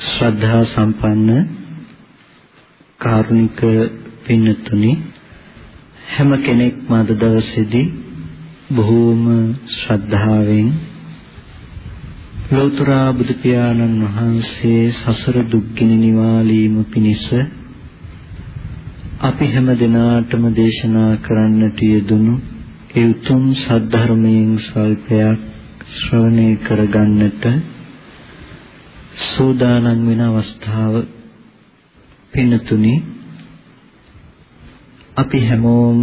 ශ්‍රද්ධා සම්පන්න කාරුණික පින්තුනි හැම කෙනෙක්ම අද දවසේදී බොහෝම ශ්‍රද්ධාවෙන් ලෝතර බුදු පියාණන් වහන්සේ සසර දුක්ගිනි නිවාලීම පිණිස අපි හැම දිනාටම දේශනා කරන්නට යෙදුණු ඒ උතුම් සද්ධර්මයෙන් ස්වල්පයක් ශ්‍රවණය කරගන්නට සූදානම් වෙන අවස්ථාව පින්නතුනි අපි හැමෝම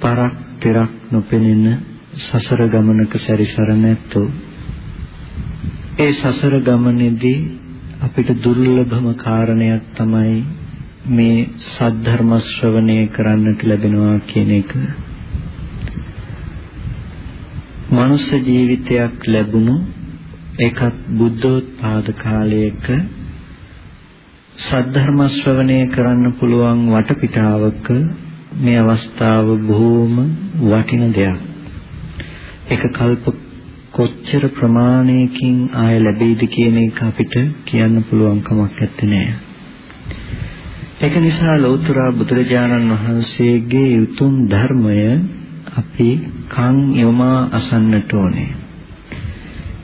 පරක් පෙරක් නොපෙනෙන සසර ගමනක සැරිසරන ඇත්තෝ ඒ සසර ගමනේදී අපිට දුර්ලභම කාරණයක් තමයි මේ සද්ධර්ම ශ්‍රවණය කරන්නට ලැබෙනවා කියන එක. මනුෂ්‍ය ජීවිතයක් ලැබුණු ඒකත් බුද්ධෝත්පාද කාලයක සද්ධර්ම ශ්‍රවණය කරන්න පුළුවන් වටපිටාවක මේ අවස්ථාව බොහෝම වටින දෙයක්. ඒක කල්ප කොච්චර ප්‍රමාණයකින් ආය ලැබෙයිද කියන එක අපිට කියන්න පුළුවන් කමක් නැත්තේ. ඒක නිසා ලෞතර බුදුරජාණන් වහන්සේගේ උතුම් ධර්මය අපි කන් යොමා අසන්නට ඕනේ.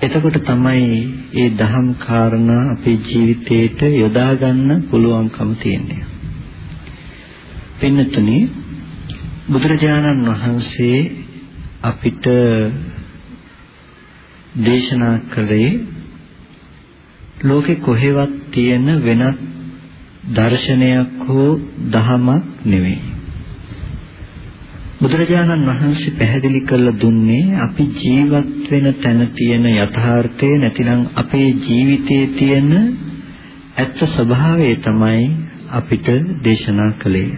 එතකොට තමයි මේ දහම් කාරණා අපේ ජීවිතේට යොදා ගන්න පුළුවන්කම තියෙන්නේ. පින්නතුනි බුදුරජාණන් වහන්සේ අපිට දේශනා කළේ ලෝකේ කොහෙවත් තියෙන වෙනත් දර්ශනයක් හෝ දහමක් නෙවෙයි. බුදුරජාණන් වහන්සේ පැහැදිලි කරලා දුන්නේ අපි ජීවත් වෙන තැන තියෙන යථාර්ථය නැතිනම් අපේ ජීවිතයේ තියෙන ඇත්ත ස්වභාවය තමයි අපිට දේශනා කළේ.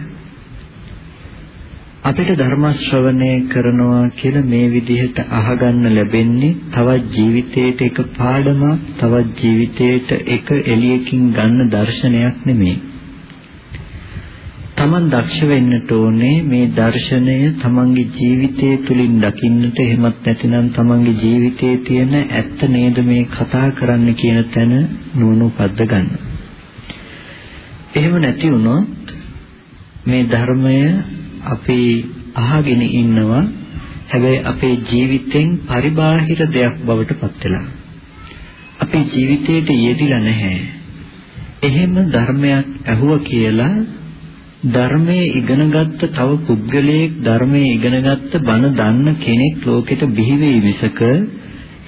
අපිට ධර්ම ශ්‍රවණය කරනවා කියලා මේ විදිහට අහගන්න ලැබෙන්නේ තවත් ජීවිතයකට එක පාඩමක් තවත් ජීවිතයකට එක එළියකින් ගන්න දර්ශනයක් නෙමෙයි. තමන් දක්ෂ වෙන්නට ඕනේ මේ දර්ශනය තමන්ගේ ජීවිතය තුලින් දකින්නට එහෙමත් නැතිනම් තමන්ගේ ජීවිතයේ තියෙන ඇත්ත නේද මේ කතා කරන්න කියන තැන නුවණ උපද්ද ගන්න. එහෙම නැති වුණොත් මේ ධර්මය අපි අහගෙන ඉන්නවා හැබැයි අපේ ජීවිතෙන් පරිබාහිර දෙයක් බවට පත් වෙලා. අපේ ජීවිතේට යෙදිලා නැහැ. එහෙම ධර්මයක් ඇහුවා කියලා ධර්මයේ ඉගෙනගත්ත තව පුද්ගලයෙක් ධර්මයේ ඉගෙනගත්ත බණ දන්න කෙනෙක් ලෝකෙට බිහි වෙයි මිසක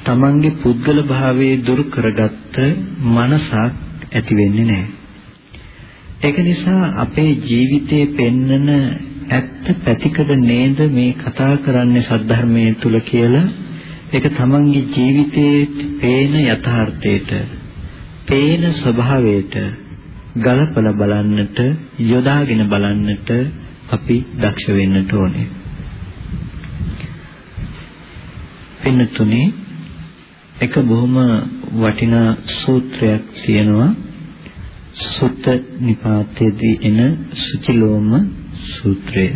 තමන්ගේ පුද්ගල භාවයේ දුරු කරගත්ත මනසක් ඇති වෙන්නේ නැහැ. ඒක නිසා අපේ ජීවිතයේ පෙන්නන ඇත්ත පැතිකඩ නේද මේ කතා කරන්නේ සද්ධර්මයේ තුල කියලා ඒක තමන්ගේ ජීවිතයේ පේන යථාර්ථයට පේන ස්වභාවයට ගලපලා බලන්නට යොදාගෙන බලන්නට අපි දක්ෂ වෙන්නට ඕනේ. පින්නතුනේ එක බොහොම වටිනා සූත්‍රයක් තියෙනවා සුත්ත නිපාතයේදී එන සුචිලෝම සූත්‍රය.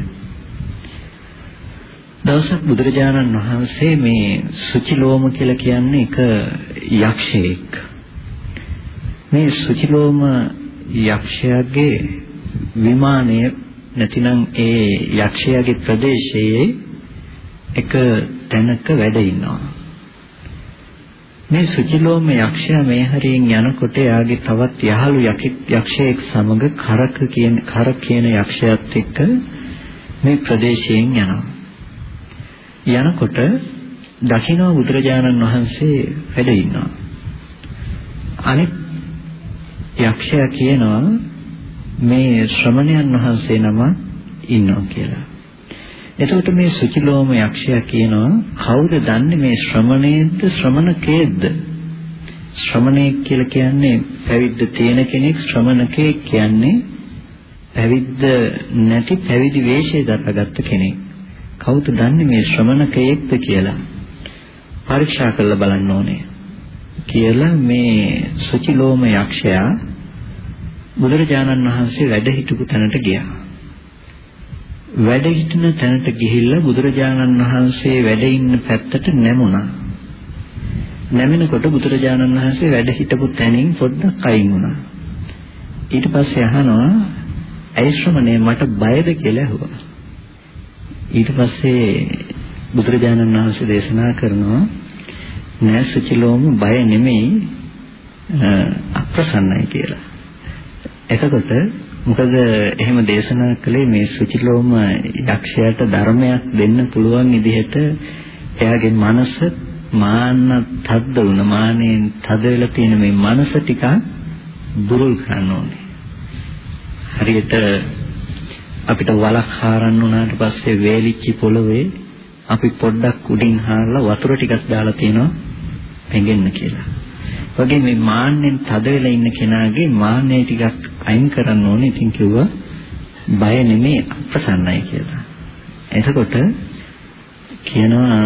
දවසක් බුදුරජාණන් වහන්සේ මේ සුචිලෝම කියලා කියන්නේ එක යක්ෂයෙක්. මේ සුචිලෝම යක්ෂයාගේ විමානය නැතිනම් ඒ යක්ෂයාගේ ප්‍රදේශයේ එක තැනක වැඩ ඉන්නවා. මේ සුචිලෝම යක්ෂයා මේ හරියෙන් යනකොට එයාගේ තවත් යහළු යක්ෂයෙක් සමග කරක කියන කර කියන යක්ෂයාත් එක්ක මේ ප්‍රදේශයෙන් යනවා. යනකොට දකින්න බුදුරජාණන් වහන්සේ වැඩ ඉන්නවා. අනිත් යක්ෂයා කියනවා මේ ශ්‍රමණයන් වහන්සේ නම ඉන්නවා කියලා. එතකොට මේ සුචිලෝම යක්ෂයා කියනවා කවුද දන්නේ මේ ශ්‍රමණේද්ද ශ්‍රමණකේද්ද? ශ්‍රමණයෙක් කියලා කියන්නේ පැවිද්ද තියෙන කෙනෙක් ශ්‍රමණකෙක් කියන්නේ පැවිද්ද නැති පැවිදි වේශය දරාගත්ත කෙනෙක්. කවුද දන්නේ මේ ශ්‍රමණකයෙක්ද කියලා? පරීක්ෂා කරලා බලන්න ඕනේ. කියලා මේ සුචිලෝම යක්ෂයා බුදුරජාණන් වහන්සේ වැඩ හිටපු තැනට ගියා. වැඩ හිටින තැනට ගිහිල්ලා බුදුරජාණන් වහන්සේ වැඩ ඉන්න පැත්තට නැමුණා. නැමෙනකොට බුදුරජාණන් වහන්සේ වැඩ හිටපු තැනින් පොඩ්ඩක් අයින් වුණා. ඊට පස්සේ අහනවා ඇයි ශ්‍රමණේ මට බයද කියලා ඇහුවා. ඊට පස්සේ බුදුරජාණන් වහන්සේ දේශනා කරනවා නෑ සුචිලෝම බය නෙමෙයි අප්‍රසන්නයි කියලා. එතකොට මොකද එහෙම දේශනා කළේ මේ සුචිලෝම යක්ෂයාට ධර්මයක් දෙන්න පුළුවන් විදිහට එයාගේ මනස මාන්න තද්ද වුණ මානෙන් තද වෙලා තියෙන මේ මනස ටික දුරුල් කරන්න ඕනේ. හරියට අපිට වලක් හාරන්න උනාට පස්සේ වේලිච්ච පොළවේ අපි පොඩ්ඩක් උඩින් හාරලා වතුර ටිකක් දාලා තිනවා පෙඟෙන්න කියලා. වගේ මේ මාන්නෙන් තද වෙලා ඉන්න කෙනාගේ මාන්නය ටිකක් අයින් කරන්න ඕනේ. ඉතින් කිව්වා බය නෙමෙයි අප්‍රසන්නයි කියලා. එතකොට කියනවා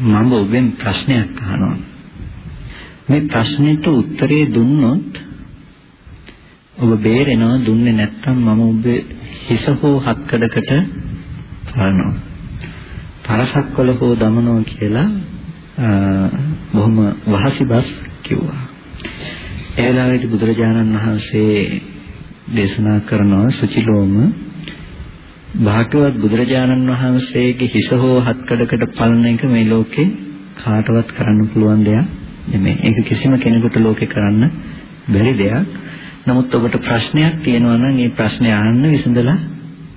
මම ඔබෙන් ප්‍රශ්නයක් අහනවා. මේ ප්‍රශ්නෙට උත්තරේ දුන්නොත් ඔබ බේරෙනවා දුන්නේ නැත්නම් මම ඔබේ හිස හෝ හත්කඩකට පානවා. පරසක්වල හෝ දමනවා කියලා බොහොම වහසිබස් කිව්වා. ඒ වෙලාවේදී බුදුරජාණන් වහන්සේ දේශනා කරනවා සුචිලෝම භාග්‍යවත් බුදුරජාණන් වහන්සේගේ හිස හෝ හත්කඩකට පලන එක මේ ලෝකේ කාටවත් කරන්න පුළුවන් දෙයක් නෙමෙයි. ඒක කිසිම කෙනෙකුට ලෝකේ කරන්න බැරි දෙයක්. නමුත් ඔබට ප්‍රශ්නයක් තියෙනවා නම් ඒ ප්‍රශ්නේ අහන්න විසඳලා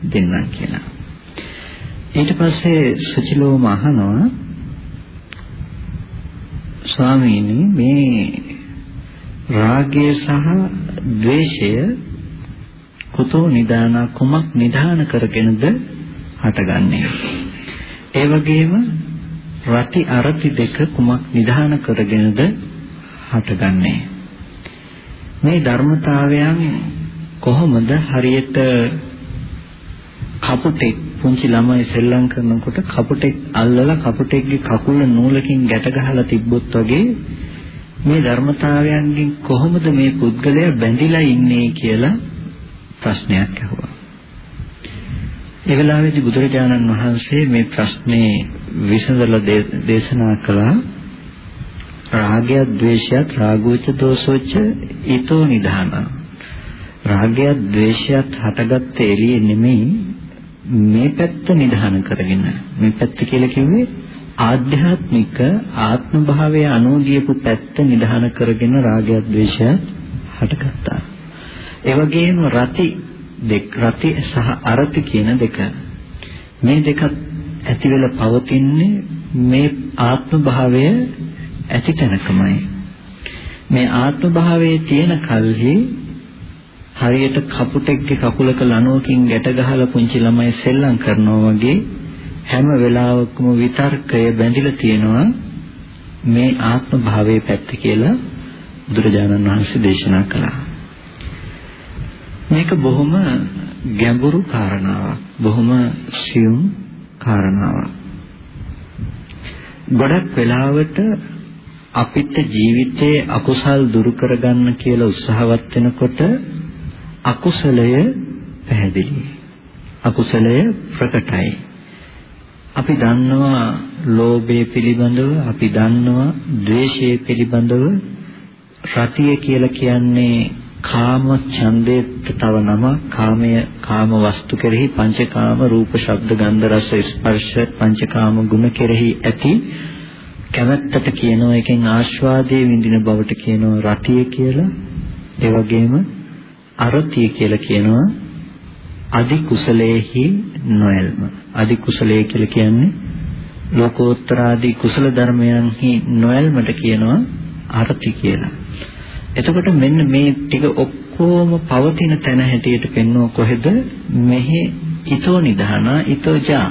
දෙන්නම් කියලා. ඊට පස්සේ සුචිලෝම අහනවා ස්වාමීනි මේ රාගය සහ ද්වේෂය කුතෝ නිදාන කුමක් නිදාන කරගෙනද හටගන්නේ? ඒ වගේම රති අරති දෙක කුමක් නිදාන කරගෙනද හටගන්නේ? මේ ධර්මතාවයන් කොහොමද හරියට කපුටෙක් පුංචි ළමයි සෙල්ලම් කරනකොට කපුටෙක් අල්ලලා කපුටෙක්ගේ කකුල නූලකින් ගැට ගහලා තිබ්බොත් වගේ මේ ධර්මතාවයන්ගෙන් කොහොමද මේ පුද්ගලයා බැඳිලා ඉන්නේ කියලා ප්‍රශ්නයක් අහුවා. ඒ වෙලාවේදී බුදුරජාණන් වහන්සේ මේ ප්‍රශ්නේ විසඳලා දේශනා කළා රාගය ද්වේෂයත් රාගෝච දෝසෝච ඊතෝ නිධාන රාගය ද්වේෂයත් හටගත්තේ එළියේ නෙමෙයි මේ පැත්ත නිධාන කරගෙන මේ පැත්ත කියලා කිව්වේ ආධ්‍යාත්මික ආත්ම භාවයේ අනෝගියපු පැත්ත නිධාන කරගෙන රාගය ද්වේෂය හටගත්තා. ඒ වගේම රති දෙක රති සහ අරති කියන දෙක මේ දෙක ඇති වෙලා පවතින්නේ මේ ආත්ම භාවය ඇති තැනකමයි. මේ ආත්ම භාවයේ තියෙන කල්හි හරියට කපුටෙක්ගේ කකුලක ලණුවකින් ගැට ගහලා පුංචි ළමයි සෙල්ලම් කරනවා වගේ හැම වෙලාවකම විතර්කය බැඳිලා තියෙනවා මේ ආත්ම භාවයේ පැත්ත කියලා බුදුරජාණන් වහන්සේ දේශනා කළා. මේක බොහොම ගැඹුරු කාරණාවක්. බොහොම සියුම් කාරණාවක්. ගොඩක් වෙලාවට අපිට ජීවිතයේ අකුසල් දුරු කරගන්න කියලා උත්සාහවත් වෙනකොට අකුසලය පැහැදිලි. අකුසලය ප්‍රකටයි. අපි දන්නවා ලෝභය පිළිබඳව, අපි දන්නවා ද්වේෂය පිළිබඳව. රතිය කියලා කියන්නේ කාම ඡන්දයේ තව නම කාමය කාම වස්තු කෙරෙහි පංචකාම රූප ශබ්ද ගන්ධ රස ස්පර්ශ පංචකාම ගුණ කෙරෙහි ඇති කැමැත්තට කියනවා එකෙන් ආස්වාදයේ විඳින බවට කියනවා රතිය කියලා ඒ වගේම අරතිය කියලා කියනවා අදි කුසලයේහි නොයල්ම. අදි කුසලයේ කියලා කියන්නේ ලෝකෝත්තර ආදී කුසල ධර්මයන්හි නොයල්මට කියනවා අරති කියලා. එතකොට මෙන්න මේ ටික ඔක්කොම පවතින තැන හැටියට පෙන්වුව කොහෙද? මෙහි ඊතෝ නිධාන ඊතෝජා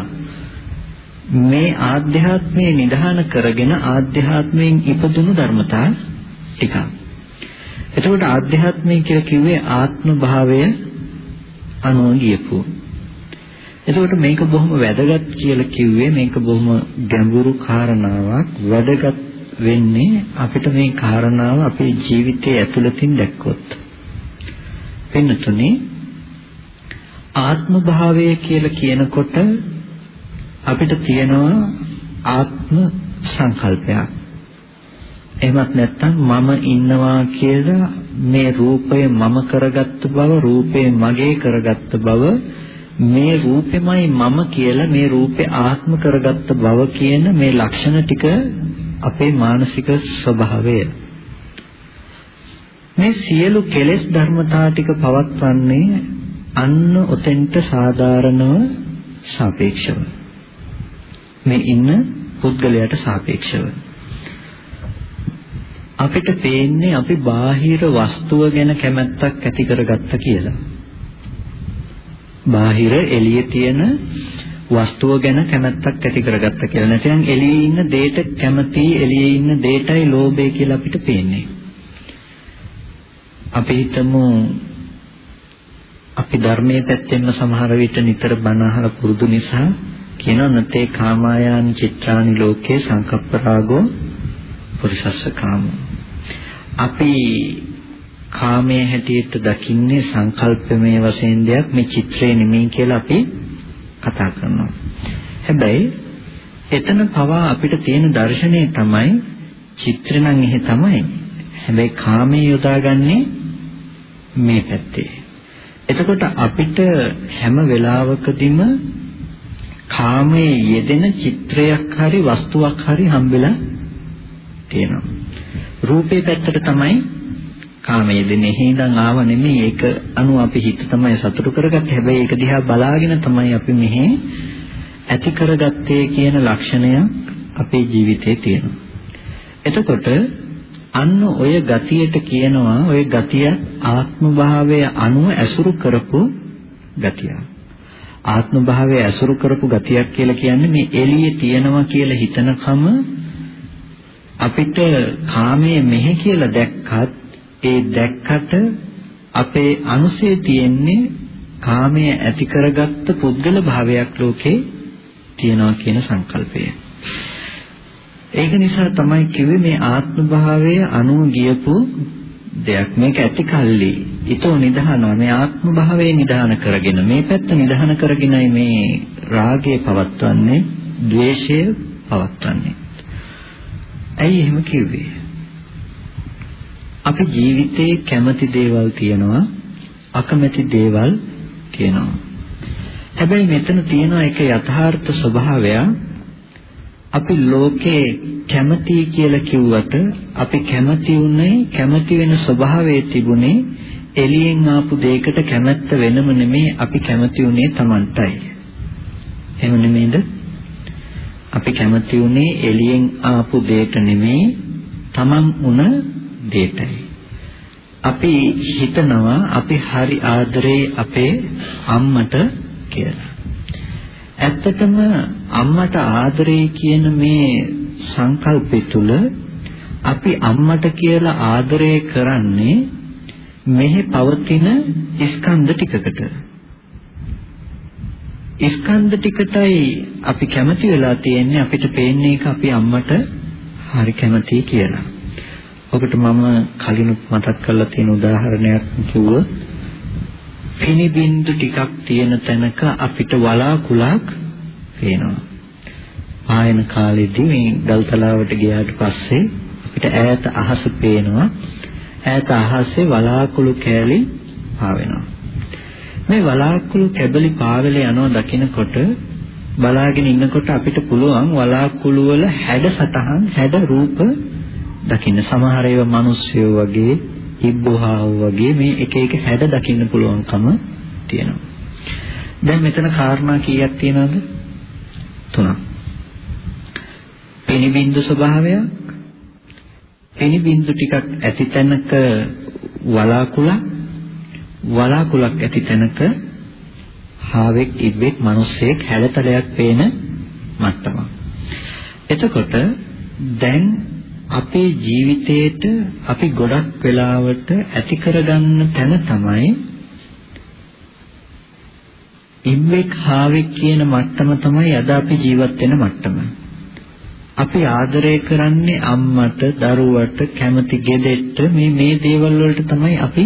මේ ආධ්‍යාත්මයේ නිධාන කරගෙන ආධ්‍යාත්මයෙන් ඉපදුණු ධර්මතා ටිකක්. එතකොට ආධ්‍යාත්මය කියලා කිව්වේ ආත්ම භාවය අනුව ගියපු. එතකොට මේක බොහොම වැදගත් කියලා කිව්වේ මේක බොහොම ගැඹුරු කාරණාවක් වැදගත් වෙන්නේ අපිට මේ කාරණාව අපේ ජීවිතයේ ඇතුළතින් දැක්කොත්. වෙනතුනේ ආත්ම භාවය කියලා කියනකොට අපිට තියෙනවා ආත්ම සංකල්පයක්. එහෙමත් නැත්නම් මම ඉන්නවා කියලා මේ රූපය මම කරගත්ත බව රූපය මගේ කරගත්ත බව මේ රූපෙමයි මම කියලා මේ රූපේ ආත්ම කරගත්ත බව කියන මේ ලක්ෂණ ටික අපේ මානසික ස්වභාවය. මේ සියලු කෙලෙස් ධර්මතා ටික පවත්වන්නේ අන්න ඔතෙන්ට සාධාරණව සාපේක්ෂව. මේ ඉන්න පුද්ගලයාට සාපේක්ෂව. අපිට පේන්නේ අපි බාහිර වස්තුව ගැන කැමැත්තක් ඇති කරගත්ත කියලා. බාහිර එළියේ තියෙන වස්තුව ගැන කැමැත්තක් ඇති කරගත්ත කියලා. නැත්නම් එළියේ ඉන්න දෙයට කැමති එළියේ ඉන්න දෙයටයි ලෝභය කියලා අපිට පේන්නේ. අපි හිතමු අපි ධර්මයේ පැත්තෙන්ම සමහර විට නිතර බණ අහලා පුරුදු නිසා කියන නතේ කාමායන් චිත්‍රානි ලෝකේ සංකප්ප රාගෝ පුරිසස්ස කාමෝ අපි කාමයේ හැටියට දකින්නේ සංකල්පමය වශයෙන් දෙයක් මේ චිත්‍රේ නෙමෙයි කියලා අපි කතා කරනවා. හැබැයි එතන පවා අපිට තියෙන දර්ශනය තමයි චිත්‍ර නම් එහෙ තමයි. හැබැයි කාමයේ යොදාගන්නේ මේ පැත්තේ. එතකොට අපිට හැම වෙලාවකදීම කාමයේ යෙදෙන චිත්‍රයක් හරි වස්තුවක් හරි හම්බෙලා තියෙනවා. රූපේ පැත්තට තමයි කාමයේ දෙන්නේ. හිඳන් ආව නෙමෙයි. ඒක අනු අපි හිත තමයි සතුටු කරගත්තේ. හැබැයි ඒක දිහා බලාගෙන තමයි අපි මෙහි ඇති කරගත්තේ කියන ලක්ෂණයක් අපේ ජීවිතේ තියෙනවා. එතකොට අන්න ඔය ගතියට කියනවා ඔය ගතිය ආත්ම භාවය අනුව ඇසුරු කරපු ගතිය. ආත්ම භාවය ඇසුරු කරපු ගතියක් කියලා කියන්නේ මේ එළියේ තියෙනවා කියලා හිතනකම අපිට කාමයේ මෙහෙ කියලා දැක්කත් ඒ දැක්කට අපේ අනුසේ තියෙන්නේ කාමයේ ඇති කරගත්ත පුද්ගල භාවයක් ලෝකේ තියනවා කියන සංකල්පය. ඒක නිසා තමයි කිව්වේ මේ ආත්ම භාවය අනුව ගියපු දෙයක්. මේක ඇති කල්ලි. ඊතෝ නිධාන. මේ ආත්ම භාවයේ නිධාන කරගෙන මේ පැත්ත නිධාන කරගෙනයි මේ රාගය පවත්වන්නේ ද්වේෂය පවත්වන්නේ. ඇයි එහෙම කිව්වේ? අපි ජීවිතේ කැමති දේවල් තියෙනවා අකමැති දේවල් තියෙනවා. හැබැයි මෙතන තියෙන එක යථාර්ථ ස්වභාවය අපි ලෝකේ කැමති කියලා කිව්වට අපි කැමති උනේ කැමති වෙන ස්වභාවයේ තිබුණේ එළියෙන් ආපු දෙයකට කැමැත්ත වෙනම නෙමෙයි අපි කැමති උනේ Tamanටයි. එහෙම නෙමෙයිද? අපි කැමති උනේ එළියෙන් ආපු දෙයට නෙමෙයි තමන් උන දෙයටයි. අපි හිතනවා අපි හරි ආදරේ අපේ අම්මට කියලා. ඇත්තටම අම්මට ආදරේ කියන මේ සංකල්පය තුල අපි අම්මට කියලා ආදරය කරන්නේ මෙහි පවතින ස්කන්ධ ටිකකට. ස්කන්ධ ටිකටයි අපි කැමති වෙලා තියෙන්නේ අපිට පේන්නේ එක අපි අම්මට හරි කැමතියි කියලා. ඔකට මම කලිනුත් මතක් කරලා තියෙන උදාහරණයක් කිව්ව පිනි බින්දු ටිකක් තියෙන තැනක අපිට වලාකුලක් පේනවා. ආයන කාලෙදී මේ ගල්තලාවට ගියාට පස්සේ අපිට ඈත අහස පේනවා. ඈත අහසේ වලාකුළු කෑලි පාවෙනවා. මේ වලාකුළු කැබලි පාවෙල යනවා දකිනකොට බලාගෙන ඉන්නකොට අපිට පුළුවන් වලාකුළු වල හැඩ සතහන් හැඩ රූප දකින්න සමහර ඒවා මිනිස්සු වගේ ඉබ්බුහාව වගේ මේ එක එක හැඩ දකින්න පුළුවන්කම තියෙනවා. දැන් මෙතන කාරණා කීයක් තියෙනවද? තුනක්. පිනිබින්දු ස්වභාවයක් පිනිබින්දු ටිකක් ඇති තැනක වලාකුළක් වලාකුලක් ඇති තැනක හාවෙක් ඉබ්බෙක් මිනිස්සෙක් හැලතලයක් පේන මට්ටමක්. එතකොට දැන් අපේ ජීවිතේට අපි ගොඩක් වෙලාවට ඇති කරගන්න තැන තමයි ඉම්වෙක් හාවෙක් කියන මට්ටම තමයි අද අපි ජීවත් වෙන මට්ටම. අපි ආදරය කරන්නේ අම්මට, දරුවට, කැමති ගෙදෙට්ට මේ මේ දේවල් වලට තමයි අපි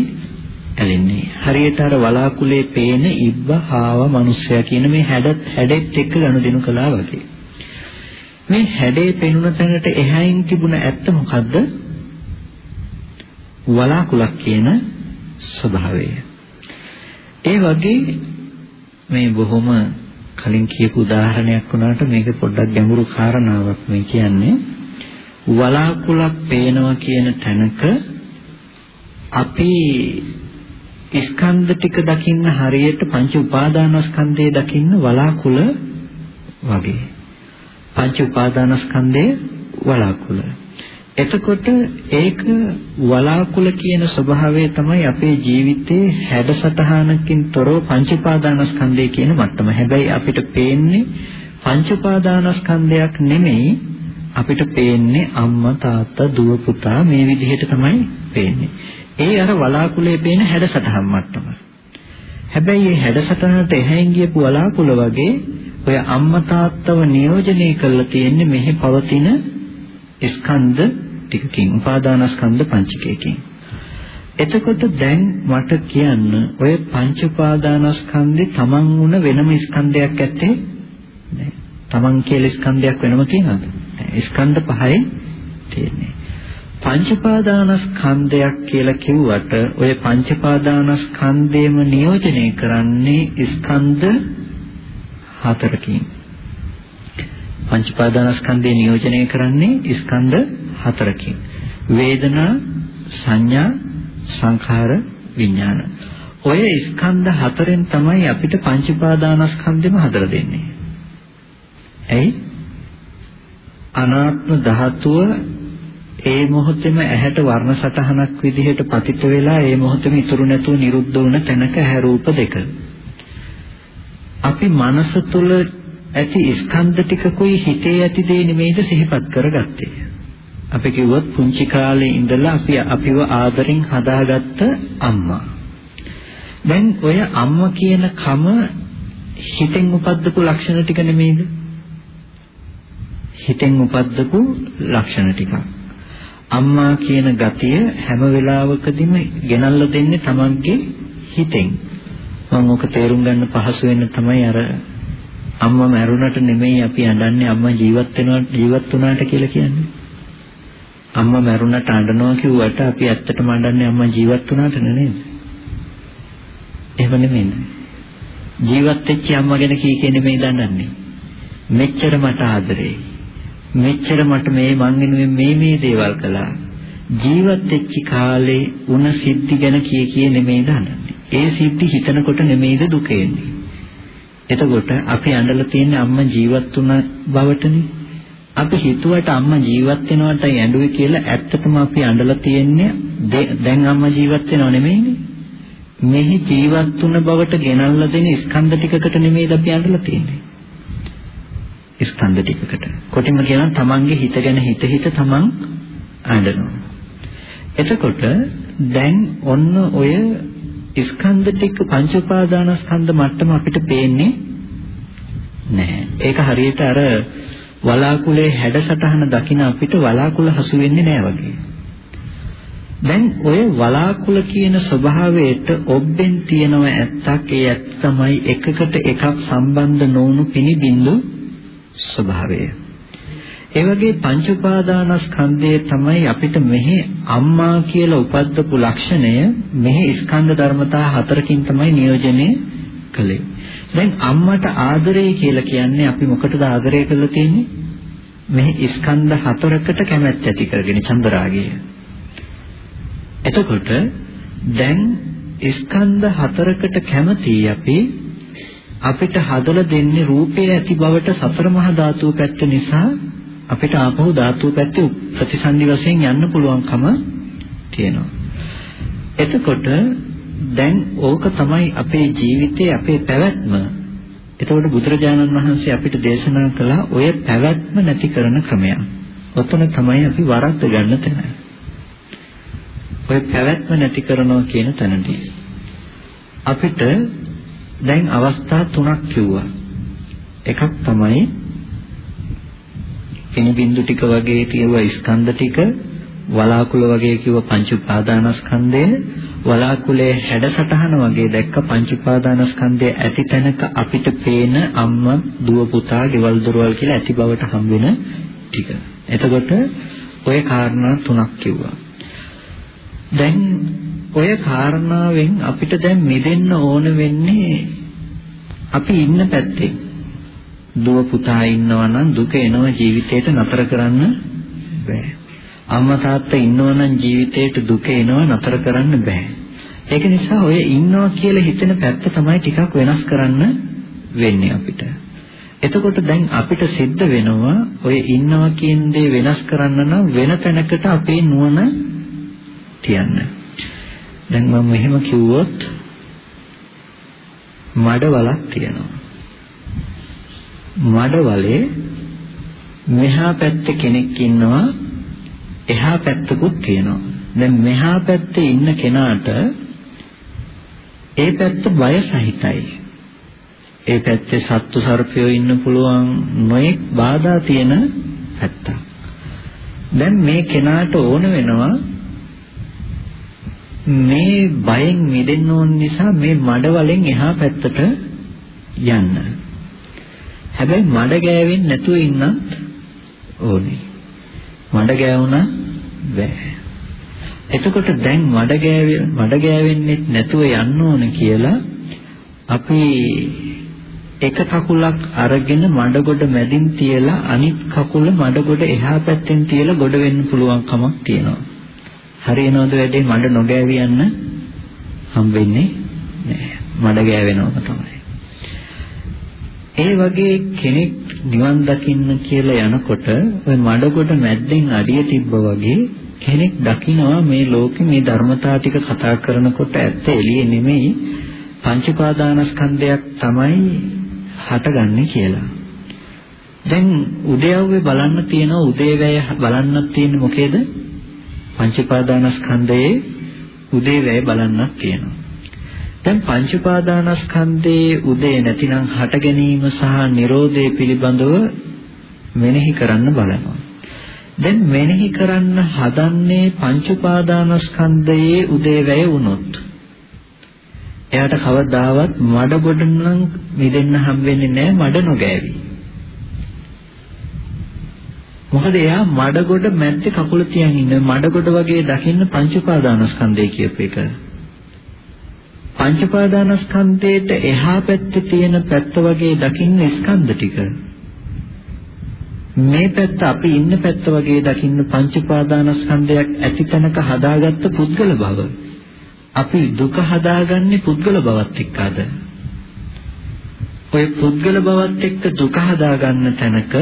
ඇලෙන්නේ. හරියට අර වලාකුලේ පේන ඉබ්බ, හාව, මිනිස්සයා කියන මේ හැඩ හැඩෙත් එක්ක ගනුදෙනු කළා වගේ. මේ හැඩේ පෙනුන තැනට එහායින් තිබුණ ඇත්ත මොකද්ද? වලාකුලක් කියන ස්වභාවය. ඒ වගේ මේ බොහොම කලින් කියපු උදාහරණයක් වුණාට මේක පොඩ්ඩක් ගැඹුරු කාරණාවක් මේ කියන්නේ වලාකුලක් පේනවා කියන තැනක අපි ස්කන්ධ ටික දකින්න හරියට පංච උපාදානස්කන්ධය දකින්න වලාකුල වගේ පංච උපාදානස්කන්ධයේ වලාකුල එතකොට ඒක වලාකුල කියන ස්වභාවය තමයි අපේ ජීවිතේ හැඩසටහනකින් තොරව පංච උපාදානස්කන්ධය කියන මට්ටම. හැබැයි අපිට පේන්නේ පංච උපාදානස්කන්ධයක් නෙමෙයි අපිට පේන්නේ අම්මා තාත්තා දුව පුතා මේ විදිහට තමයි පේන්නේ. ඒ අර වලාකුලේ පේන හැඩසටහන් මට්ටම. හැබැයි මේ හැඩසටහනට එහෙන් ගියපු වලාකුල වගේ ඔය අම්මා තාත්තව නියෝජනය කරලා තියෙන්නේ මෙහි පවතින ස්කන්ධ ටිකකින් උපාදානස්කන්ධ පංචකයකින්. එතකොට දැන් මට කියන්න ඔය පංච උපාදානස්කන්ධේ තමන් වුණ වෙනම ස්කන්ධයක් ඇත්තේ නෑ තමන් කියලා ස්කන්ධයක් වෙනම තියනවද? ස්කන්ධ පහයි තියෙන්නේ. පංච උපාදානස්කන්ධයක් කියලා කිව්වට ඔය පංච උපාදානස්කන්ධේම නියෝජනය කරන්නේ ස්කන්ධ හතරකින් පංච පාදානස්කන්ධය නියෝජනය කරන්නේ ස්කන්ධ හතරකින්. වේදනා, සංඥා, සංඛාර, විඥාන. ඔය ස්කන්ධ හතරෙන් තමයි අපිට පංච පාදානස්කන්ධෙම හදලා දෙන්නේ. ඇයි? අනාත්ම ධාතුව ඒ මොහොතේම ඇහැට වර්ණ සටහනක් විදිහට පතිත වෙලා ඒ මොහොතේම ඉතුරු නැතුව නිරුද්ධ වුණ තැනක ඇහැ රූප දෙක. අපි මනස තුල ඇති ස්කන්ධ ටිකකුයි හිතේ ඇති දේ නෙමෙයිද සිහිපත් කරගත්තේ. අපි කිව්වොත් පුංචි කාලේ ඉඳලා අපි අපිව ආදරෙන් හදාගත්ත අම්මා. දැන් ඔය අම්මා කියන කම හිතෙන් උපද්දපු ලක්ෂණ ටික නෙමෙයිද? හිතෙන් උපද්දපු ලක්ෂණ ටිකක්. අම්මා කියන ගතිය හැම වෙලාවකදීම ගෙනල්ලා දෙන්නේ Tamange හිතෙන්. මම ඔක තේරුම් ගන්න පහසු වෙන්න තමයි අර අම්මා මැරුණට නෙමෙයි අපි අඬන්නේ අම්මා ජීවත් වෙනවා ජීවත් වුණාට කියලා කියන්නේ. අම්මා මැරුණට අඬනවා කිව්වට අපි ඇත්තටම අඬන්නේ අම්මා ජීවත් වුණාට නේද? එහෙම නෙමෙයි. ජීවත් වෙච්ච අම්මා ගැන කී කිය නෙමෙයි දන්නන්නේ. මෙච්චර මට ආදරේ. මෙච්චර මට මේ මං වෙනුවෙන් මේ මේ දේවල් කළා. ජීවත් වෙච්ච කාලේ උන සිද්ධි ගැන කී කිය නෙමෙයි දන්නන්නේ. ඒ සිද්ධි හිතනකොට නෙමෙයිද දුක එන්නේ. එතකොට අපි අඬලා තියෙන්නේ අම්මා ජීවත් වුණ බවටනේ. අපි හිතුවට අම්මා ජීවත් වෙනවටයි ඇඬුවේ කියලා ඇත්තටම අපි අඬලා තියෙන්නේ දැන් අම්මා ජීවත් වෙනව නෙමෙයිනේ. මෙහි ජීවත් වුණ බවට ගෙනල්ලා දෙන ස්කන්ධ ටිකකට නෙමෙයිද අපි අඬලා තියෙන්නේ. ස්කන්ධ ටිකකට. කොටින්ම කියනවා තමන්ගේ හිත ගැන හිත හිත තමන් අඬනවා. එතකොට දැන් ඔන්න ඔය ස්කන්ධ ටික පංච උපාදානස්කන්ධ මට්ටම අපිට පේන්නේ නැහැ. ඒක හරියට අර වලාකුලේ හැඩසටහන දකින අපිට වලාකුල හසු වෙන්නේ නැහැ වගේ. දැන් ඔය වලාකුල කියන ස්වභාවයට ඔබෙන් තියෙනව ඇත්තක් ඒ ඇත්ත තමයි එකකට එකක් සම්බන්ධ නොවුණු පිනිබින්දු ස්වභාවය. ඒ වගේ පංච උපාදානස්කන්ධය තමයි අපිට මෙහි අම්මා කියලා උපද්දපු ලක්ෂණය මෙහි ස්කන්ධ ධර්මතා හතරකින් තමයි නියෝජනය කළේ. දැන් අම්මට ආදරය කියලා කියන්නේ අපි මොකටද ආදරය කරලා තියෙන්නේ? මෙහි ස්කන්ධ හතරකට කැමැත්ත ඇති කරගෙන චන්දරාගය. එතකොට දැන් ස්කන්ධ හතරකට කැමති අපි අපිට හදලා දෙන්නේ රූපේ ඇති බවට සතර මහා ධාතු පැත්ත නිසා අපිට ආපහු ධාතු පැත්තේ ප්‍රතිසන්දි වශයෙන් යන්න පුළුවන්කම තියෙනවා. එතකොට දැන් ඕක තමයි අපේ ජීවිතයේ අපේ පැවැත්ම. එතකොට බුදුරජාණන් වහන්සේ අපිට දේශනා කළා ඔය පැවැත්ම නැති කරන ක්‍රමයක්. ඔතන තමයි අපි වරද්ද ගන්න තැන. ඔය පැවැත්ම නැති කරනවා කියන තැනදී අපිට දැන් අවස්ථා තුනක් කිව්වා. එකක් තමයි කෙන බින්දු ටික වගේ කියව ස්කන්ධ ටික වලාකුළු වගේ කිව්ව පංච උපාදානස්කන්ධය වලාකුලේ හැඩසටහන වගේ දැක්ක පංච උපාදානස්කන්ධය ඇති තැනක අපිට පේන අම්මා දුව පුතා ගෙවල් දොරවල් කියලා ඇති බවට හම් වෙන ටික. එතකොට ඔය කාරණා තුනක් කිව්වා. දැන් ඔය කාරණාවෙන් අපිට දැන් මිදෙන්න ඕන වෙන්නේ අපි ඉන්න පැත්තේ. දුව පුතා ඉන්නවා නම් දුක එනවා ජීවිතේට නතර කරන්න බෑ. අම්මා තාත්තා ඉන්නවා නම් ජීවිතේට දුක එනවා නතර කරන්න බෑ. ඒක නිසා ඔය ඉන්නවා කියලා හිතෙන පැත්ත තමයි ටිකක් වෙනස් කරන්න වෙන්නේ අපිට. එතකොට දැන් අපිට සිද්ධ වෙනවා ඔය ඉන්නවා කියන දේ වෙනස් කරන්න නම් වෙන තැනකට අපේ නුවණ තියන්න. දැන් මම මෙහෙම කිව්වොත් මඩවලක් තියෙනවා. මඩවලේ මෙහා පැත්තේ කෙනෙක් ඉන්නවා එහා පැත්තකුත් තියෙනවා. දැන් මෙහා පැත්තේ ඉන්න කෙනාට ඒ පැත්ත බය සහිතයි. ඒ පැත්තේ සත්තු සර්පයෝ ඉන්න පුළුවන් නොඑක් බාධා තියෙන පැත්තක්. දැන් මේ කෙනාට ඕන වෙනවා මේ බයෙන් මිදෙන්න ඕන නිසා මේ මඩවලෙන් එහා පැත්තට යන්න. හැබැයි මඩ ගෑවෙන්නේ නැතුව ඉන්නත් ඕනේ. මඩ ගෑවුණා බෑ. එතකොට දැන් මඩ ගෑවෙ මඩ ගෑවෙන්නේ නැතුව යන්න ඕන කියලා අපි එක කකුලක් අරගෙන මඩගොඩ මැදින් තියලා අනිත් කකුල මඩගොඩ එහා පැත්තෙන් තියලා ගොඩ වෙන්න පුළුවන් කමක් තියෙනවා. හරියනවද වැඩේ මඩ නොගෑවි යන්න හම්බෙන්නේ නෑ. මඩ ගෑවෙනවම තමයි. ඒ වගේ කෙනෙක් නිවන් දකින්න කියලා යනකොට ওই මඩගොඩ මැද්දෙන් අඩිය තිබ්බ වගේ කෙනෙක් දකිනවා මේ ලෝකේ මේ ධර්මතාව ටික කතා කරනකොට ඇත්ත එළියේ නෙමෙයි පංච පාදානස්කන්ධයක් තමයි හටගන්නේ කියලා. දැන් උදේව්වේ බලන්න තියෙන උදේවැය බලන්නත් තියෙන්නේ මොකේද? පංච පාදානස්කන්ධයේ උදේවැය බලන්නත් තියෙනවා. දැන් පංච පාදානස්කන්ධයේ උදේ නැතිනම් හට ගැනීම සහ Nirodhe පිළිබඳව මෙනෙහි කරන්න බලනවා. දැන් මෙනෙහි කරන්න හදන්නේ පංච උපාදානස්කන්ධයේ උදේවැය වුණොත් එයාට කවදාවත් මඩ ගොඩ නම් මිදෙන්න හම් වෙන්නේ නැහැ මඩ නොගෑවි. මොකද එයා මඩ ගොඩ මැද්දේ කකුල තියන් ඉන්න මඩ ගොඩ වගේ දකින්න පංච උපාදානස්කන්ධය කියප එක. පංච උපාදානස්කන්ධයට එහා පැත්තේ තියෙන පැත්ත වගේ දකින්න ස්කන්ධ ටික. මේ පැත්ත අපි ඉන්න පැත්ත වගේ දකින්න පංච උපාදානස්කන්ධයක් ඇති තැනක හදාගත්ත පුද්ගල භව. අපි දුක හදාගන්නේ පුද්ගල භවත් එක්කද? ඔය පුද්ගල භවත් එක්ක දුක හදාගන්න තැනක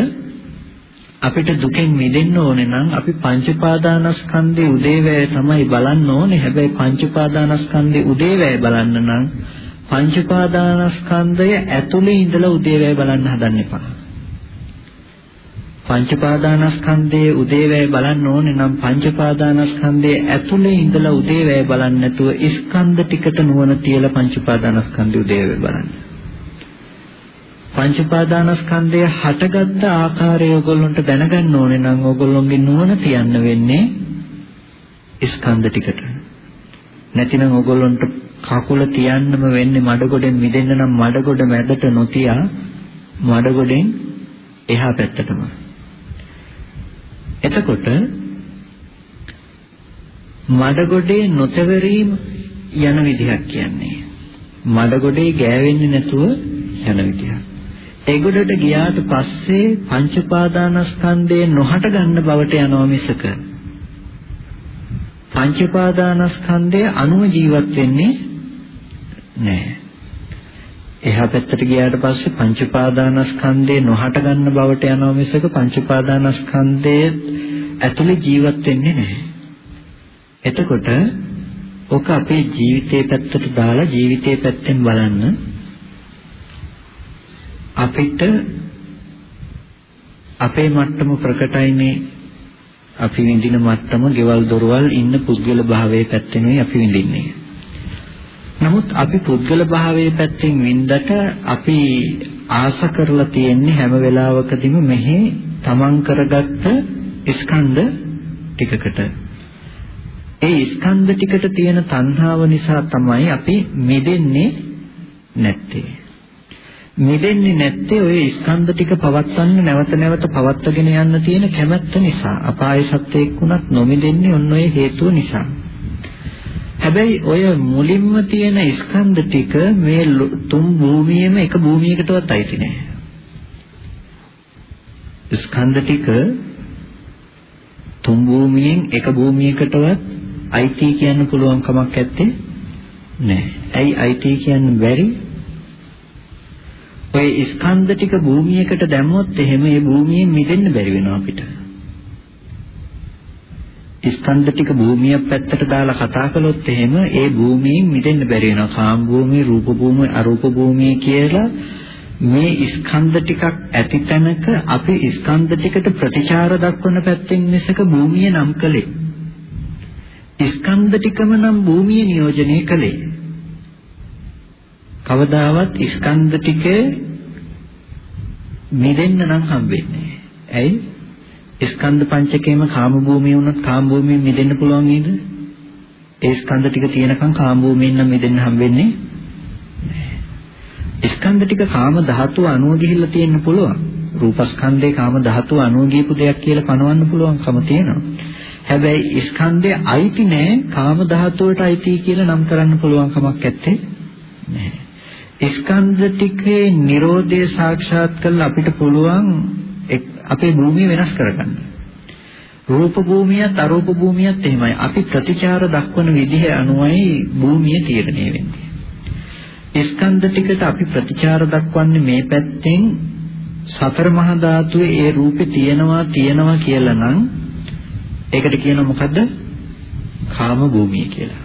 අපිට දුකෙන් මිදෙන්න ඕනේ නම් අපි පංච උපාදානස්කන්ධේ උදේවැය තමයි බලන්න ඕනේ. හැබැයි පංච උපාදානස්කන්ධේ උදේවැය බලන්න නම් පංච උපාදානස්කන්ධය ඇතුලේ ඉඳලා උදේවැය බලන්න හදන්න එපා. පංච උපාදානස්කන්ධයේ උදේවැය බලන්න ඕනේ නම් පංච උපාදානස්කන්ධයේ ඇතුලේ ඉඳලා උදේවැය බලන්න නැතුව ස්කන්ධ ටිකට නුවණ තියලා පංච උපාදානස්කන්ධය උදේවැය බලන්න. පංච උපාදානස්කන්ධය හටගත්ත ආකාරය ඔයගොල්ලන්ට දැනගන්න ඕනේ නම් ඔයගොල්ලොන්ගේ නුවණ තියන්න වෙන්නේ ස්කන්ධ ටිකට. නැතිනම් ඔයගොල්ලන්ට කකුල තියන්නම වෙන්නේ මඩගොඩෙන් මිදෙන්න නම් මඩගොඩ මැදට නොතියා මඩගොඩෙන් එහා පැත්තටම. එතකොට මඩගොඩේ නොතවරීම යන විදිහක් කියන්නේ මඩගොඩේ ගෑවෙන්නේ නැතුව යන විදිහක්. ඒගොඩට ගියාට පස්සේ පංච පාදානස්කන්ධේ නොහට ගන්න බවට යනවා මිසක පංච පාදානස්කන්ධය අනුව ජීවත් වෙන්නේ නැහැ. එහා පැත්තට ගියාට පස්සේ පංච පාදානස්කන්ධේ නොහට ගන්න බවට යනවා මිසක පංච පාදානස්කන්ධයේ ඇතුලේ ජීවත් වෙන්නේ නැහැ. එතකොට ඔක අපේ ජීවිතේ පැත්තට දාලා ජීවිතේ පැත්තෙන් බලන්න අපිට අපේ මට්ටම ප්‍රකටයිනේ අපි විඳින මට්ටම, ගෙවල් දොරවල් ඉන්න පුද්ගල භාවයේ පැත්තෙනුයි අපි විඳින්නේ. නමුත් අපි පුද්ගල භාවයේ පැත්තෙන් වින්දට අපි ආස කරලා තියෙන්නේ හැම වෙලාවකදීම මෙහි තමන් කරගත්ත ස්කන්ධ ටිකකට. ඒ ස්කන්ධ ටිකට තියෙන තණ්හාව නිසා තමයි අපි මිදෙන්නේ නැත්තේ. මිදෙන්නේ නැත්තේ ওই ස්කන්ධ ටික පවත්වන්න නැවත නැවත පවත්වාගෙන යන්න තියෙන කැමැත්ත නිසා. අපාය සත්‍යයක් වුණත් නොමිදෙන්නේ ඔන්න ඔය හේතුව නිසා. හැබැයි ඔය මුලින්ම තියෙන ස්කන්ධ ටික මේ තුන් භූමියේම එක භූමියකටවත් අයිති නෑ. ස්කන්ධ ටික තුන් භූමියෙන් එක භූමියකටවත් අයිති කියන්න පුළුවන් කමක් නැත්තේ නෑ. ඇයි අයිති කියන්න බැරි? ඔය ස්කන්ධ ටික භූමියකට දැම්මොත් එහෙම ඒ භූමියෙන් මිදෙන්න බැරි වෙනවා අපිට. ස්කන්ධ ටික භූමිය පැත්තට දාලා කතා කළොත් එහෙම ඒ භූමියෙන් මිදෙන්න බැරි වෙනවා. කාම භූමිය, රූප භූමිය, අරූප භූමිය කියලා මේ ස්කන්ධ ටිකක් ඇති තැනක අපි ස්කන්ධ ටිකට ප්‍රතිචාර දක්වන පැත්තෙන් මිසක භූමිය නම් කළේ. ස්කන්ධ ටිකම නම් භූමිය නියෝජනය කළේ. කවදාවත් ස්කන්ධ ටික මිදෙන්න නම් හම්බෙන්නේ. ඇයි? ස්කන්ධ පංචකයේම කාම භූමිය වුණත් කාම භූමියෙන් මිදෙන්න පුළුවන් නේද? ඒ ස්කන්ධ ටික තියෙනකන් කාම භූමියෙන් නම් මිදෙන්න හම්බෙන්නේ ස්කන්ධ ටික කාම ධාතුව අනුව ගිහිල්ලා තියෙන්න පුළුවන්. රූපස්කන්ධේ කාම ධාතුව අනුව ගියපු දෙයක් කියලා පනවන්න පුළුවන්කම තියෙනවා. හැබැයි ස්කන්ධය අයිති නෑ කාම ධාතුවට අයිති කියලා නම් කරන්න පුළුවන් කමක් නැත්තේ නෑ. ස්කන්ධ ටිකේ Nirodhe සාක්ෂාත් කරලා අපිට පුළුවන් අපේ භූමිය වෙනස් කරගන්න. රූප භූමියත් අරූප භූමියත් එහෙමයි. අපි ප්‍රතිචාර දක්වන විදිහ අනුවයි භූමිය තීරණය වෙන්නේ. ස්කන්ධ ටිකට අපි ප්‍රතිචාර දක්වන්නේ මේ පැත්තෙන් සතර මහා ධාතුවේ ඒ රූපේ තියෙනවා තියෙනවා කියලා නම් ඒකට කියනවා මොකද්ද? කාම භූමිය කියලා.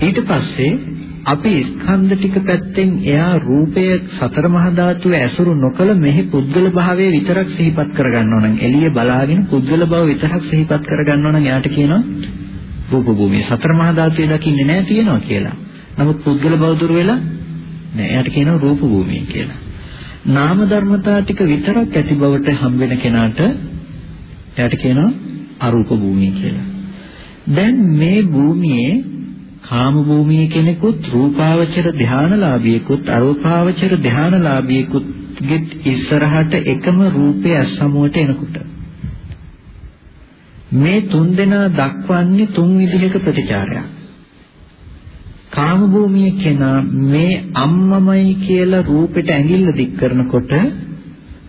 ඊට පස්සේ අපි ස්කන්ධ ටික පැත්තෙන් එයා රූපය සතර මහා ධාතුවේ ඇසුරු නොකළ මෙහි පුද්ගල භාවයේ විතරක් සිහිපත් කරගන්නවා නම් එළිය බලාගෙන පුද්ගල භාව විතරක් සිහිපත් කරගන්නවා නම් එයාට කියනවා රූප භූමිය සතර මහා ධාතුවේ දකින්නේ නැහැ තියනවා කියලා. නමුත් පුද්ගල භව දුර වෙලා නෑ එයාට කියනවා රූප භූමිය කියලා. නාම ධර්මතා ටික විතරක් ඇති බවට හම් වෙන කෙනාට එයාට කියනවා අරූප භූමිය කියලා. දැන් මේ භූමියේ කාම භූමියේ කෙනෙකුත් රූපාවචර ධානලාභියෙකුත් අරූපාවචර ධානලාභියෙකුත් ඉස්සරහට එකම රූපය සමුවට එනකොට මේ තුන් දෙනා දක්වන්නේ තුන් විදිහක ප්‍රතිචාරයක්. කාම භූමියේ කෙනා මේ අම්මමයි කියලා රූපෙට ඇඟිල්ල දික් කරනකොට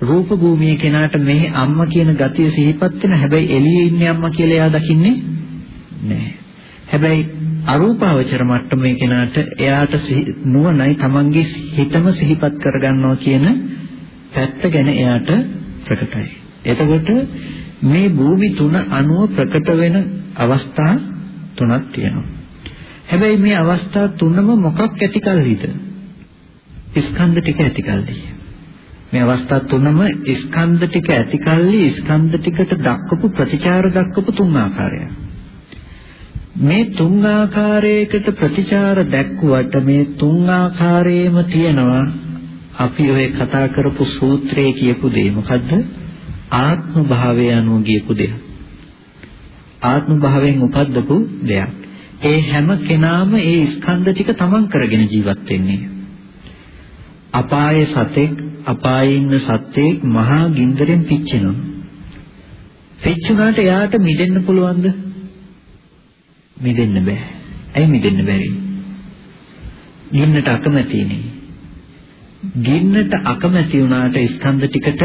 රූප භූමියේ කෙනාට මේ අම්මා කියන ගතිය සිහිපත් වෙන හැබැයි එළියේ ඉන්නේ අම්මා කියලා එයා දකින්නේ නැහැ. හැබැයි අරූපාවචර මට්ටමේ කෙනාට එයාට නුවණයි Tamange හිතම සිහිපත් කරගන්නවා කියන පැත්ත ගැන එයාට ප්‍රකටයි. එතකොට මේ භූමි තුන අණුව ප්‍රකට වෙන අවස්ථා තුනක් තියෙනවා. හැබැයි මේ අවස්ථා තුනම මොකක් ඇතිකල්හිද? ස්කන්ධ ටික ඇතිකල්හි. මේ අවස්ථා තුනම ස්කන්ධ ටික ඇතිකල්හි ස්කන්ධ ටිකට දක්වපු ප්‍රතිචාර දක්වපු තුන් ආකාරයක්. මේ තුන් ආකාරයකට ප්‍රතිචාර දැක්ුවට මේ තුන් ආකාරයේම තියෙනවා අපි ඔය කතා කරපු සූත්‍රයේ කියපු දේ මොකද්ද? ආත්ම භාවය අනුව කියපු දෙයක්. ආත්ම භාවයෙන් උපද්දපු දෙයක්. ඒ හැම කෙනාම ඒ ස්කන්ධ ටික තමන් කරගෙන ජීවත් වෙන්නේ. අපායේ සතෙක් අපායේ ඉන්න සත්වෙක් මහා ගින්දරෙන් පිච්චෙනවා. පිච්චුනාට එයාට මිදෙන්න පුළුවන්ද? මිදෙන්න බෑ. ඇයි මිදෙන්න බැරි? ගින්නට අකමැතිනේ. ගින්නට අකමැති වුණාට ස්කන්ධ ටිකට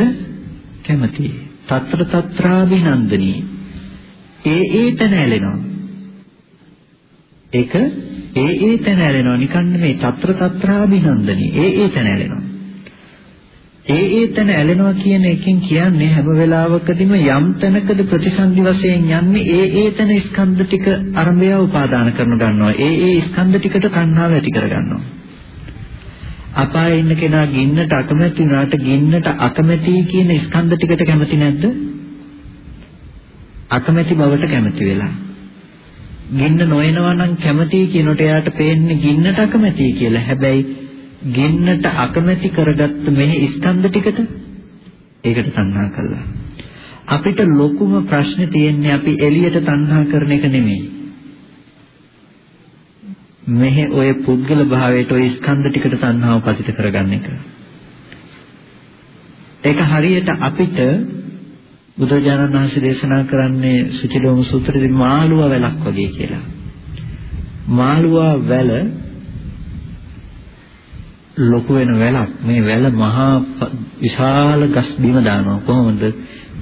කැමතියි. తත්‍ර తත්‍රාభిනන්දනී. ඒ ඒ තැන ඇලෙනවා. ඒක ඒ ඒ තැන ඇලෙනවා නිකන් මේ తත්‍ර తත්‍රාభిනන්දනී. ඒ ඒ තැන ඇලෙනවා. ඒ ඒ තැන ඇලෙනවා කියන එකෙන් කියන්නේ හැම වෙලාවකදීම යම් තැනකද ප්‍රතිසන්දි වශයෙන් යන්නේ ඒ ඒ තැන ස්කන්ධ ටික අරඹය උපාදාන කරන ගන්නවා. ඒ ඒ ස්කන්ධ ටිකට තණ්හාව ඇති කර ගන්නවා. අපායේ ඉන්න කෙනා ගින්නට අකමැති වුණාට ගින්නට අකමැති කියන ස්කන්ධ ටිකට කැමති නැද්ද? අකමැති බවට කැමති වෙලා. ගින්න නොයනවා නම් කැමතියි කියනට එයාට පේන්නේ ගින්නට අකමැතියි කියලා. හැබැයි ගින්නට අකමැති කරගත්ත මේ ස්කන්ධ ටිකට ඒකට තණ්හා කළා. අපිට ලොකුම ප්‍රශ්නේ තියෙන්නේ අපි එළියට තණ්හා කරන එක නෙමෙයි. මෙහි ඔය පුද්ගල භාවයට ඔය ස්කන්ධ ටිකට තණ්හාව පතිත කරගන්න එක. ඒක හරියට අපිට බුදුරජාණන් වහන්සේ දේශනා කරන්නේ සුචිලෝම සූත්‍රයේ මාළුව වැලක් වගේ කියලා. මාළුවා වැල ලොකු වෙන වැලක්. මේ වැල මහා විශාල ගස් බිම දානවා. කොහොමද?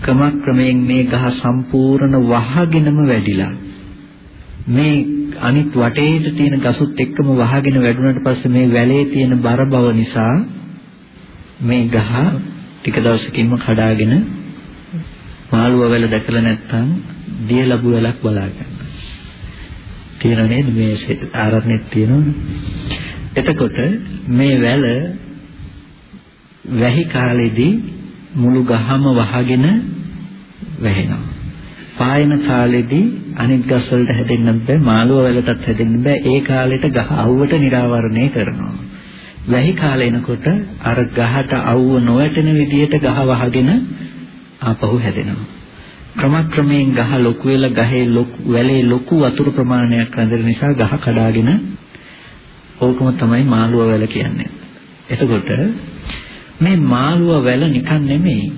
ක්‍රමක්‍රමයෙන් මේ ගහ සම්පූර්ණ වහගෙනම වැඩිලා. මේ අනිත් වටේට තියෙන ගසුත් එක්කම වහගෙන වැඩුණාට පස්සේ මේ වැලේ තියෙන බර බව නිසා මේ ගහ ටික දවසකින්ම කඩාගෙන මාළුව වැල දැකලා නැත්නම් දිය ලැබු වැලක් බලා ගන්න. තියෙනව නේද මේ ආරණ්‍යෙත් තියෙනවනේ. එතකොට මේ වැල වැහි කාලෙදී මුළු ගහම වහගෙන වැහෙනවා. පායන කාලෙදී අනිත් ගස් වලට හැදෙන්න බෑ මාළුව වලටත් හැදෙන්න බෑ ඒ කාලෙට ගහ අවුවට නිරාවරණය කරනවා. වැහි කාලේ එනකොට අර ගහට අවුව නොවැටෙන විදියට ගහ වහගෙන ආපහු හැදෙනවා. ක්‍රමක්‍රමයෙන් ගහ ලොකු වෙලා ගහේ ලොකු වැලේ ලොකු වතුර ප්‍රමාණයක් රැඳෙන නිසා ගහ කඩාගෙන ඕකම තමයි මාළුව වැල කියන්නේ. එතකොට මේ මාළුව වැල නිකන් නෙමෙයි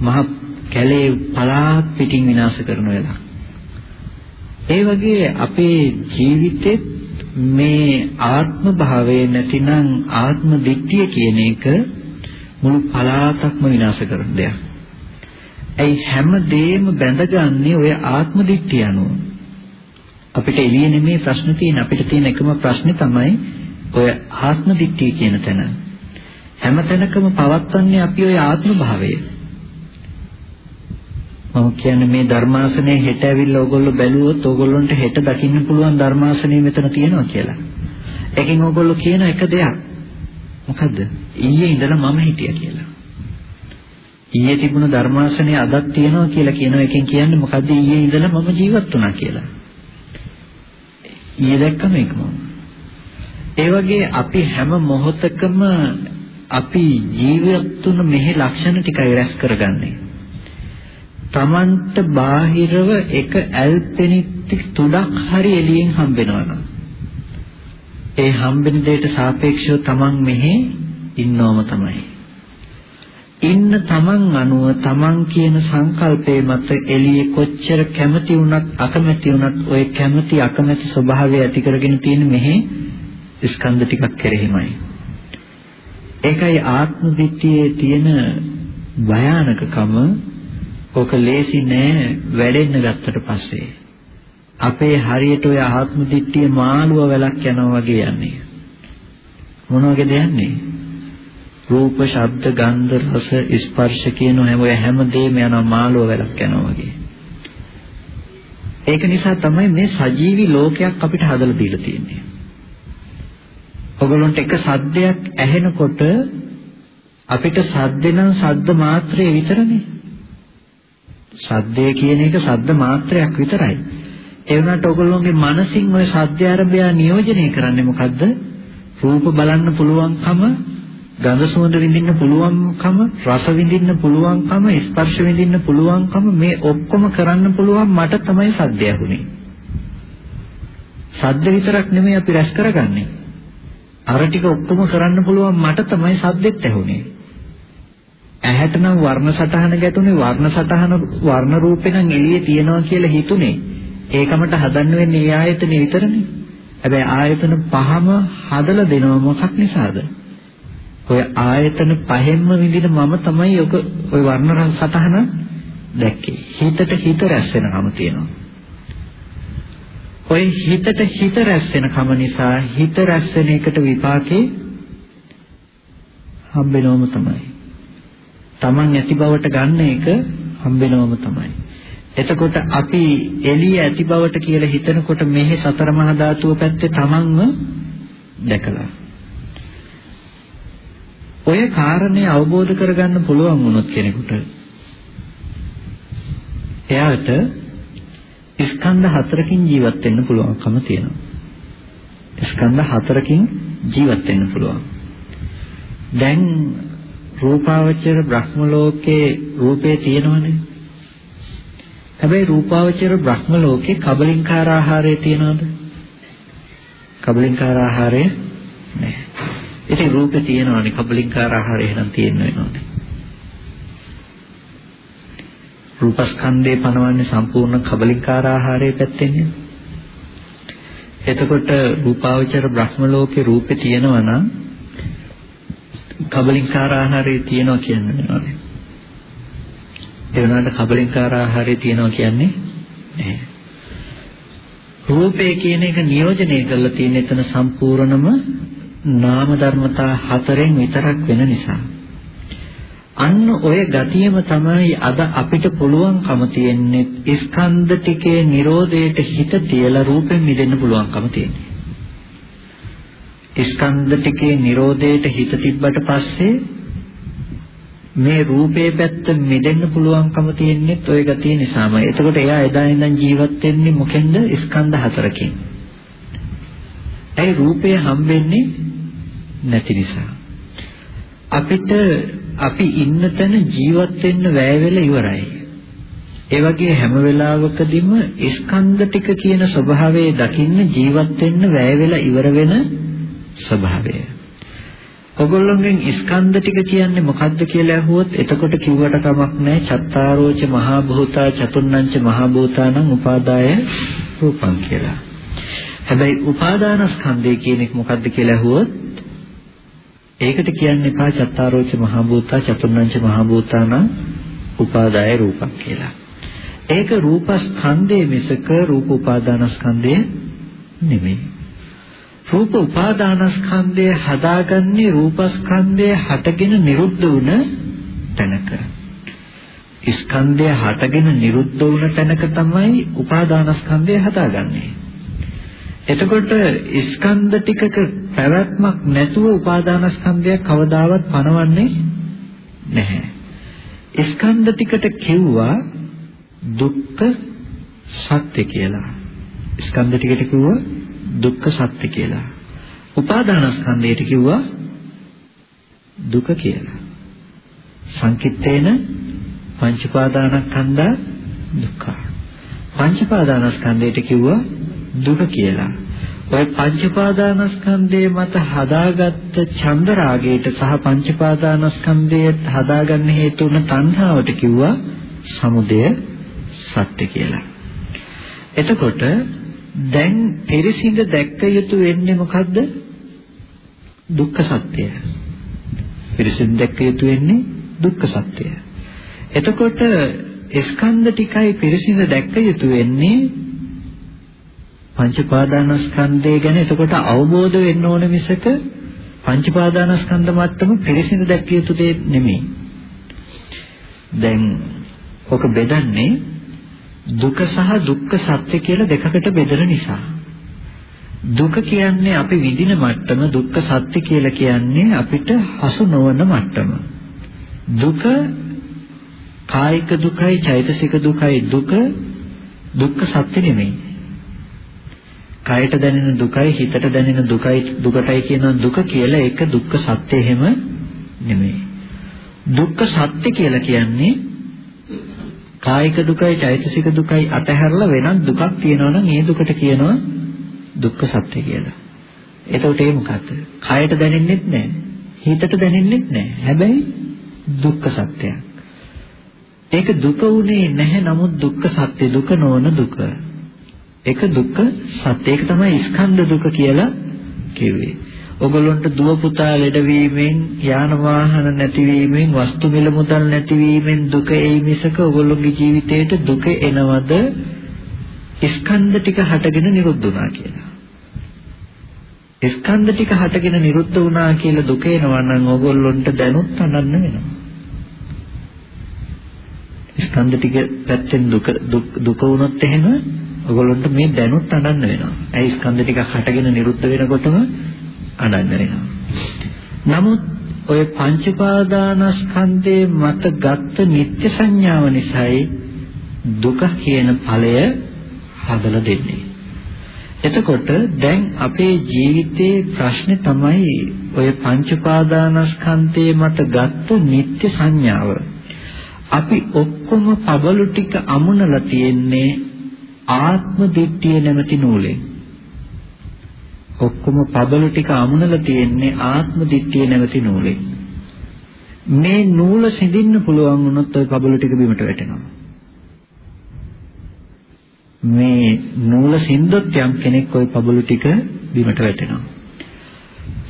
මහ කැලේ පලාත් පිටින් විනාශ කරන වෙලාව. ඒ වගේ අපේ ජීවිතෙත් මේ ආත්ම භාවයේ නැතිනම් ආත්ම දිට්ඨිය කියන එක මුළු පලාතක්ම විනාශ කරන දෙයක්. ඇයි හැම දෙයක්ම බැඳගන්නේ ඔය ආත්ම දිට්ඨිය අනුව. අපිට එළියේ නෙමේ ප්‍රශ්න තියෙන අපිට තියෙන එකම ප්‍රශ්නේ තමයි ඔය ආත්ම දිට්ඨිය කියන තැන. හැම තැනකම පවත්වන්නේ අපි ඔය ආත්ම භාවය. මම කියන්නේ මේ ධර්මාසනේ හෙට ඇවිල්ලා ඕගොල්ලෝ බැලුවොත් ඕගොල්ලන්ට හෙට දකින්න පුළුවන් ධර්මාසනේ මෙතන තියෙනවා කියලා. ඒකෙන් ඕගොල්ලෝ කියන එක දෙයක්. මොකද්ද? ඊයේ ඉඳලා මම හිටියා කියලා. ඊයේ තිබුණ ධර්මාසනේ අදත් තියෙනවා කියලා කියන එකෙන් කියන්නේ මොකද්ද ඊයේ ඉඳලා මම ජීවත් වුණා කියලා. ඊයේ දැක්කම ඒකම. ඒ වගේ අපි හැම මොහොතකම අපි ජීවත් වුණ මෙහි ලක්ෂණ ටිකයි රැස් කරගන්නේ. Tamanට බාහිරව එක ඇල්පෙනිටි තුඩක් හරි එළියෙන් හම්බෙනවා නම් ඒ හම්බෙන දෙයට සාපේක්ෂව Taman මෙහි ඉන්නවම තමයි. ඉන්න තමන් අනුව තමන් කියන සංකල්පයේ මත එළියේ කොච්චර කැමති වුණත් අකමැති වුණත් ওই කැමති අකමැති ස්වභාවය ඇති කරගෙන තියෙන මෙහි ස්කන්ධ ටිකක් කෙරෙහිමයි. ඒකයි ආත්ම දිට්ඨියේ තියෙන භයානකකම ඕක ලේසි නෑ වැඩෙන්න ගත්තට පස්සේ. අපේ හරියට ඔය ආත්ම දිට්ඨිය මාළුව වැලක් යනවා වගේ යන්නේ. මොන වගේද යන්නේ? රූප, ශබ්ද, ගන්ධ, රස, ස්පර්ශ කියන හැම ඔය හැම දෙයක්ම යනවා මාළුව වැලක් යනවා වගේ. ඒක නිසා තමයි මේ සජීවි ලෝකයක් අපිට හදලා දීලා තියෙන්නේ. ඔගොල්ලන්ට එක සද්දයක් ඇහෙනකොට අපිට සද්ද නම් සද්ද මාත්‍රේ විතරනේ. සද්දය කියන එක සද්ද මාත්‍රයක් විතරයි. ඒ වුණාට ඔයගොල්ලෝගේ මනසින් ওই සද්ද ආරම්භය නියෝජනය කරන්නේ මොකද්ද? රූප බලන්න පුළුවන්කම ගඳ සුවඳ විඳින්න පුළුවන්කම රස විඳින්න පුළුවන්කම ස්පර්ශ විඳින්න පුළුවන්කම මේ ඔක්කොම කරන්න පුළුවන් මට තමයි සද්ද ඇහුනේ. සද්ද විතරක් නෙමෙයි අපි රැස් කරගන්නේ. අර ටික ඔක්කොම කරන්න පුළුවන් මට තමයි සද්දෙත් ඇහුනේ. ඇහැට නම් වර්ණ සටහන ගැටුනේ වර්ණ සටහන වර්ණ රූපේ නම් එළියේ තියෙනවා කියලා හිතුනේ. ඒකමට හදන්න වෙන්නේ ඒ ආයතනේ විතරනේ. හැබැයි ආයතන පහම හදලා දෙනව මොකක් නිසාද? ඔය ආයතන පහෙන්ම විඳින මම තමයි ඔක ඔය වර්ණ සතහන දැක්කේ. හිතට හිත රැස් වෙනකම තියෙනවා. ඔය හිතට හිත රැස් වෙනකම නිසා හිත රැස් වෙන එකට විපාකේ හම්බෙනවම තමයි. Taman ඇති බවට ගන්න එක හම්බෙනවම තමයි. එතකොට අපි එළිය ඇති බවට කියලා හිතනකොට මෙහි සතර මහා ධාතුව පැත්තේ Tamanව දැකලා ඔය කාරණේ අවබෝධ කරගන්න පුළුවන් වුණොත් කෙනෙකුට එයාට ස්කන්ධ හතරකින් ජීවත් වෙන්න පුළුවන්කම තියෙනවා. ස්කන්ධ හතරකින් ජීවත් වෙන්න පුළුවන්. දැන් රූපාවචර බ්‍රහ්ම ලෝකේ රූපේ තියෙනවනේ. හැබැයි රූපාවචර බ්‍රහ්ම ලෝකේ කබලින්කාර ආහාරය තියනවද? කබලින්කාර ආහාරය නැහැ. ඉතින් රූපේ තියෙනවනේ කබලින්කාර ආහාරය එහෙනම් තියෙන්න වෙනවනේ. රූපස්කන්ධේ පනවන්නේ සම්පූර්ණ කබලින්කාර ආහාරයේ පැත්තෙන්නේ. එතකොට රූපාවචර බ්‍රහ්ම ලෝකේ රූපේ තියෙනවා නම් කබලින්කාර ආහාරය තියෙනවා කියන්න වෙනවනේ. ඒ වුණාට කබලින්කාර ආහාරය තියෙනවා කියන්නේ නැහැ. රූපේ කියන එක නියෝජනය කරලා තියෙන එතන සම්පූර්ණම නාම ධර්මතා හතරෙන් විතරක් වෙන නිසා. අන්න ඔය ගතියම තමයි අද අපිට පුළුවන්කම තියෙන්නේ ස්කන්ධ ටිකේ Nirodheට හිත තියලා රූපෙන් මිදෙන්න පුළුවන්කම තියෙන්නේ. ස්කන්ධ ටිකේ Nirodheට හිත තිබ්බට පස්සේ මේ රූපේ පැත්ත මිදෙන්න පුළුවන්කම තියෙන්නේ ඔය ගතිය නිසාමයි. එතකොට එයා එදා ඉඳන් ජීවත් වෙන්නේ මොකෙන්ද? ස්කන්ධ හතරකින්. ඒ රූපය හම්බෙන්නේ නැති නිසා. අපිට අපි ඉන්න තැන ජීවත් වෙන්න වැය වෙලා ඉවරයි. ඒ වගේ හැම වෙලාවකදීම ස්කන්ධ ටික කියන ස්වභාවය දකින්න ජීවත් වෙන්න වැය වෙලා ඉවර වෙන ස්වභාවය. ඔගොල්ලෝගෙන් ස්කන්ධ ටික කියන්නේ මොකද්ද කියලා අහුවොත් එතකොට කිව්වට කමක් නැහැ චත්තාරෝච මහා භූතා චතුර්ණංච මහා භූතානං උපාදාය රූපං කියලා. හැබැයි උපාදානස්කන්ධය කියන එක මොකද්ද කියලා අහුවොත් ඒකට කියන්න එපා චත්තාරෝච මහා භූතා චතුර්ණංච මහා භූතානං උපාදාය රූපං කියලා. ඒක රූපස්කන්ධය මිසක රූප උපාදානස්කන්ධය නෙමෙයි. රූප උපාදානස්කන්ධය හදාගන්නේ රූපස්කන්ධය හටගෙන නිරුද්ධ වුණ තැනක. ස්කන්ධය හටගෙන නිරුද්ධ වුණ තැනක තමයි උපාදානස්කන්ධය හදාගන්නේ. එතකොට ස්කන්ධ ටිකක පැවැත්මක් නැතුව උපාදානස්කන්ධයක් කවදාවත් පනවන්නේ නැහැ. ස්කන්ධ ටිකට කිව්වා දුක්ඛ සත්‍ය කියලා. ස්කන්ධ ටිකට කිව්වා දුක්ඛ සත්‍ය කියලා. උපාදානස්කන්ධයට කිව්වා දුක කියලා. සංකිට්ඨේන පංචපාදානස්කන්ධා දුක්ඛ. පංචපාදානස්කන්ධයට කිව්වා දුක කියලා. ඔය පංචපාදානස්කන්ධයේ මත හදාගත්ත චන්දරාගයට සහ පංචපාදානස්කන්ධයට හදාගන්න හේතු වුණ තණ්හාවට කිව්වා සමුදය සත්‍ය කියලා. එතකොට දැන් පිරිසිඳ දැක්ක යුතු වෙන්නේ මොකද්ද? දුක්ඛ සත්‍යය. පිරිසිඳ දැක්ක යුතු වෙන්නේ දුක්ඛ සත්‍යය. එතකොට ස්කන්ධ ටිකයි පිරිසිඳ දැක්ක යුතු වෙන්නේ පංච පාදානස්කන්ධය ගැන එතකොට අවබෝධ වෙන්න ඕන මිසක පංච පාදානස්කන්ධ මට්ටම පිරිසිදු දැක්විය යුතු දෙයක් නෙමෙයි. දැන් ඔක බෙදන්නේ දුක සහ දුක්ඛ සත්‍ය කියලා දෙකකට බෙදෙන නිසා. දුක කියන්නේ අපි විඳින මට්ටම දුක්ඛ සත්‍ය කියලා කියන්නේ අපිට හසු නොවන මට්ටම. දුක කායික දුකයි චෛතසික දුකයි දුක දුක්ඛ සත්‍ය නෙමෙයි. කයට දැනෙන දුකයි හිතට දැනෙන දුකයි දුකටයි කියන දුක කියලා ඒක දුක්ඛ සත්‍ය එහෙම නෙමෙයි. දුක්ඛ සත්‍ය කියලා කියන්නේ කායික දුකයි චෛතසික දුකයි අතහැරලා වෙනත් දුකක් තියෙනවා නම් ඒ දුකට කියනවා දුක්ඛ සත්‍ය කියලා. එතකොට ඒ මොකද්ද? කයට දැනෙන්නෙත් නැහැ. හිතට දැනෙන්නෙත් නැහැ. හැබැයි දුක්ඛ සත්‍යයක්. ඒක දුක උනේ නැහැ නමුත් දුක්ඛ සත්‍ය දුක නොවන දුක. ඒක දුක්ඛ සත්‍ය. ඒක තමයි ස්කන්ධ දුක කියලා කිව්වේ. ඔගොල්ලොන්ට දුව පුතා ලෙඩවීමෙන් යාන වාහන නැතිවීමෙන් වස්තු මිල මුදල් නැතිවීමෙන් දුක එයි මිසක ඔගොල්ලොන්ගේ ජීවිතේට දුක එනවද ස්කන්ධ ටික හටගෙන නිරුද්ධ වුණා කියලා. ස්කන්ධ ටික හටගෙන නිරුද්ධ වුණා කියලා දුක එනවා නම් ඔගොල්ලොන්ට දැනුත් අනන්න වෙනවා. ස්කන්ධ ටික පැත්තෙන් දුක දුක වුණොත් එහෙම ඔයගොල්ලන්ට මේ දැනුත් අනන්න වෙනවා. ඇයි ස්කන්ධ ටිකක් හටගෙන නිරුද්ධ වෙනකොටම අනන්න වෙනවා. නමුත් ඔය පංච පාදානස්කන්ධයේ මත ගත්ත නිත්‍ය සංඥාව නිසායි දුක කියන ඵලය හදලා දෙන්නේ. එතකොට දැන් අපේ ජීවිතයේ ප්‍රශ්නේ තමයි ඔය පංච පාදානස්කන්ධයේ මත ගත්ත නිත්‍ය සංඥාව. අපි ඔක්කොම පබළු ටික අමුණලා තියෙන්නේ ආත්ම දිට්ඨිය නැමැති නූලෙන්. ඔක්කොම පබළු ටික අමුණලා තියෙන්නේ ආත්ම දිට්ඨිය නැමැති නූලෙන්. මේ නූල සිඳින්න පුළුවන් වුණොත් ওই පබළු ටික බිමට වැටෙනවා. මේ නූල සින්දොත් යම් කෙනෙක් ওই පබළු ටික බිමට වැටෙනවා.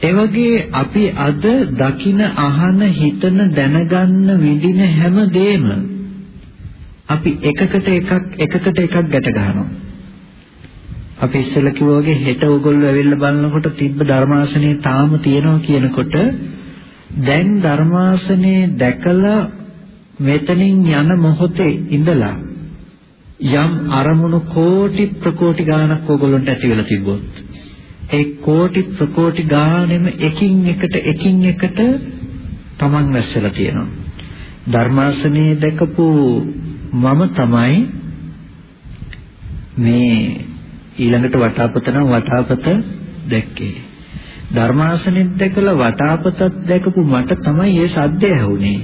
ඒ වගේ අපි අද දකින අහන හිතන දැනගන්න විඳින හැම දෙයක්ම අපි එකකට එකක් එකකට එකක් ගැට ගන්නවා. අපි ඉස්සෙල්ලා කිව්වා වගේ හෙට ඕගොල්ලෝ ඇවිල්ලා බලනකොට තිබ්බ ධර්මාසනේ තාම තියෙනවා කියනකොට දැන් ධර්මාසනේ දැකලා මෙතනින් යන මොහොතේ ඉඳලා යම් අරමුණු කෝටි ප්‍රකෝටි ගණනක් ඕගොල්ලන්ට ඇති වෙලා තිබ්බොත් ඒ කෝටි ප්‍රකෝටි ගානෙම එකින් එකට එකින් එකට Taman වැස්සලා තියෙනවා. ධර්මාසනයේ දැකපු මම තමයි මේ ඊළඟට වටාපත නම් වටාපත දැක්කේ. ධර්මාසනෙත් දැකලා වටාපතත් දැකපු මට තමයි මේ සද්දය ඇහුනේ.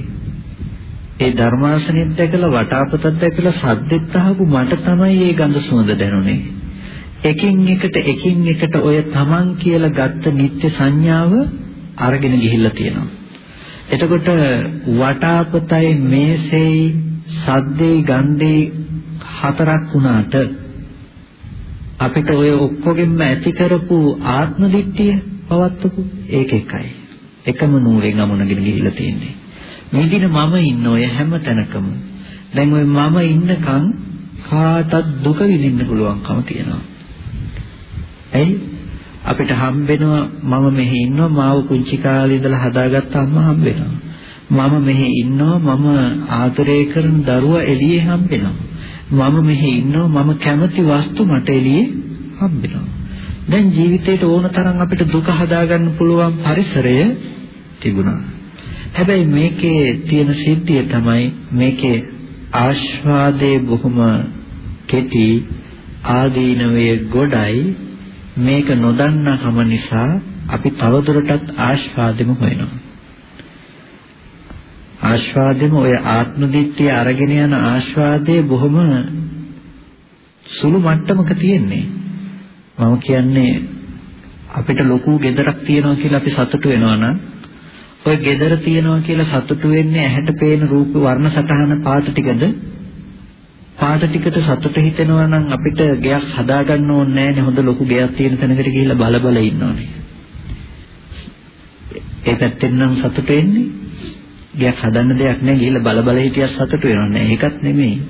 ඒ ධර්මාසනෙත් දැකලා වටාපතත් දැකලා සද්දෙත් අහපු මට තමයි මේ ගඳ සුවඳ දැනුනේ. එකින් එකට එකින් එකට ඔය තමන් කියලා ගත්ත නිත්‍ය සංඥාව අරගෙන ගිහිල්ලා තියෙනවා. එතකොට වටාපතයි මේසෙයි සද්දේ ගන්ධේ හතරක් වුණාට අපිට ඔය ඔක්කොගෙම ඇති කරපු ආත්ම දිට්ඨිය පවත්වපු ඒක එකයි. එකම නූලෙන් අමුණගෙන ගිහිල්ලා තියෙන්නේ. මේ දින මම ඉන්න ඔය හැම තැනකම දැන් ඔය මම ඉන්නකම් කාටත් දුක විඳින්න පුළුවන්කම තියෙනවා. ඇයි අපිට හම්බෙනවා මම මෙහි ඉන්නවා මාව පුංචි කාලේ ඉඳලා හදාගත්ත අම්මා හම්බෙනවා. මම මෙහි ඉන්නවා මම ආදරය කරන දරුවා එළියේ හම්බෙනවා. මම මෙහි ඉන්නවා මම කැමති වස්තු මට එළියේ හම්බෙනවා. දැන් ජීවිතේට ඕන තරම් අපිට දුක හදාගන්න පුළුවන් පරිසරය තිබුණා. හැබැයි මේකේ තියෙන සිද්ධිය තමයි මේකේ ආස්වාදයේ බොහොම කෙටි ආදීනවයේ ගොඩයි මේක නොදන්නාකම නිසා අපි තවදුරටත් ආස්වාදෙම හොයනවා. ආස්වාදෙම ඔය ආත්ම දිට්ඨිය අරගෙන යන ආස්වාදයේ බොහොම සුළු මට්ටමක තියෙන්නේ. මම කියන්නේ අපිට ලොකු ගෙදරක් තියෙනවා කියලා අපි සතුටු වෙනවා නම් ඔය ගෙදර තියෙනවා කියලා සතුටු වෙන්නේ ඇහැට පේන රූප වර්ණ සටහන පාට ටිකද පාට ටිකට සතුට හිතෙනවා නම් අපිට ගයක් හදාගන්න ඕනේ නැහැනේ හොඳ ලොකු ගයක් තියෙන තැනකට ගිහිල්ලා බල බල ඉන්නෝනේ. ඒ පැත්තෙන් නම් සතුට එන්නේ. ගයක් හදන්න දෙයක් නැහැ ගිහිල්ලා බල බල හිටියත් සතුට වෙනව නෑ. ඒකත් නෙමෙයි.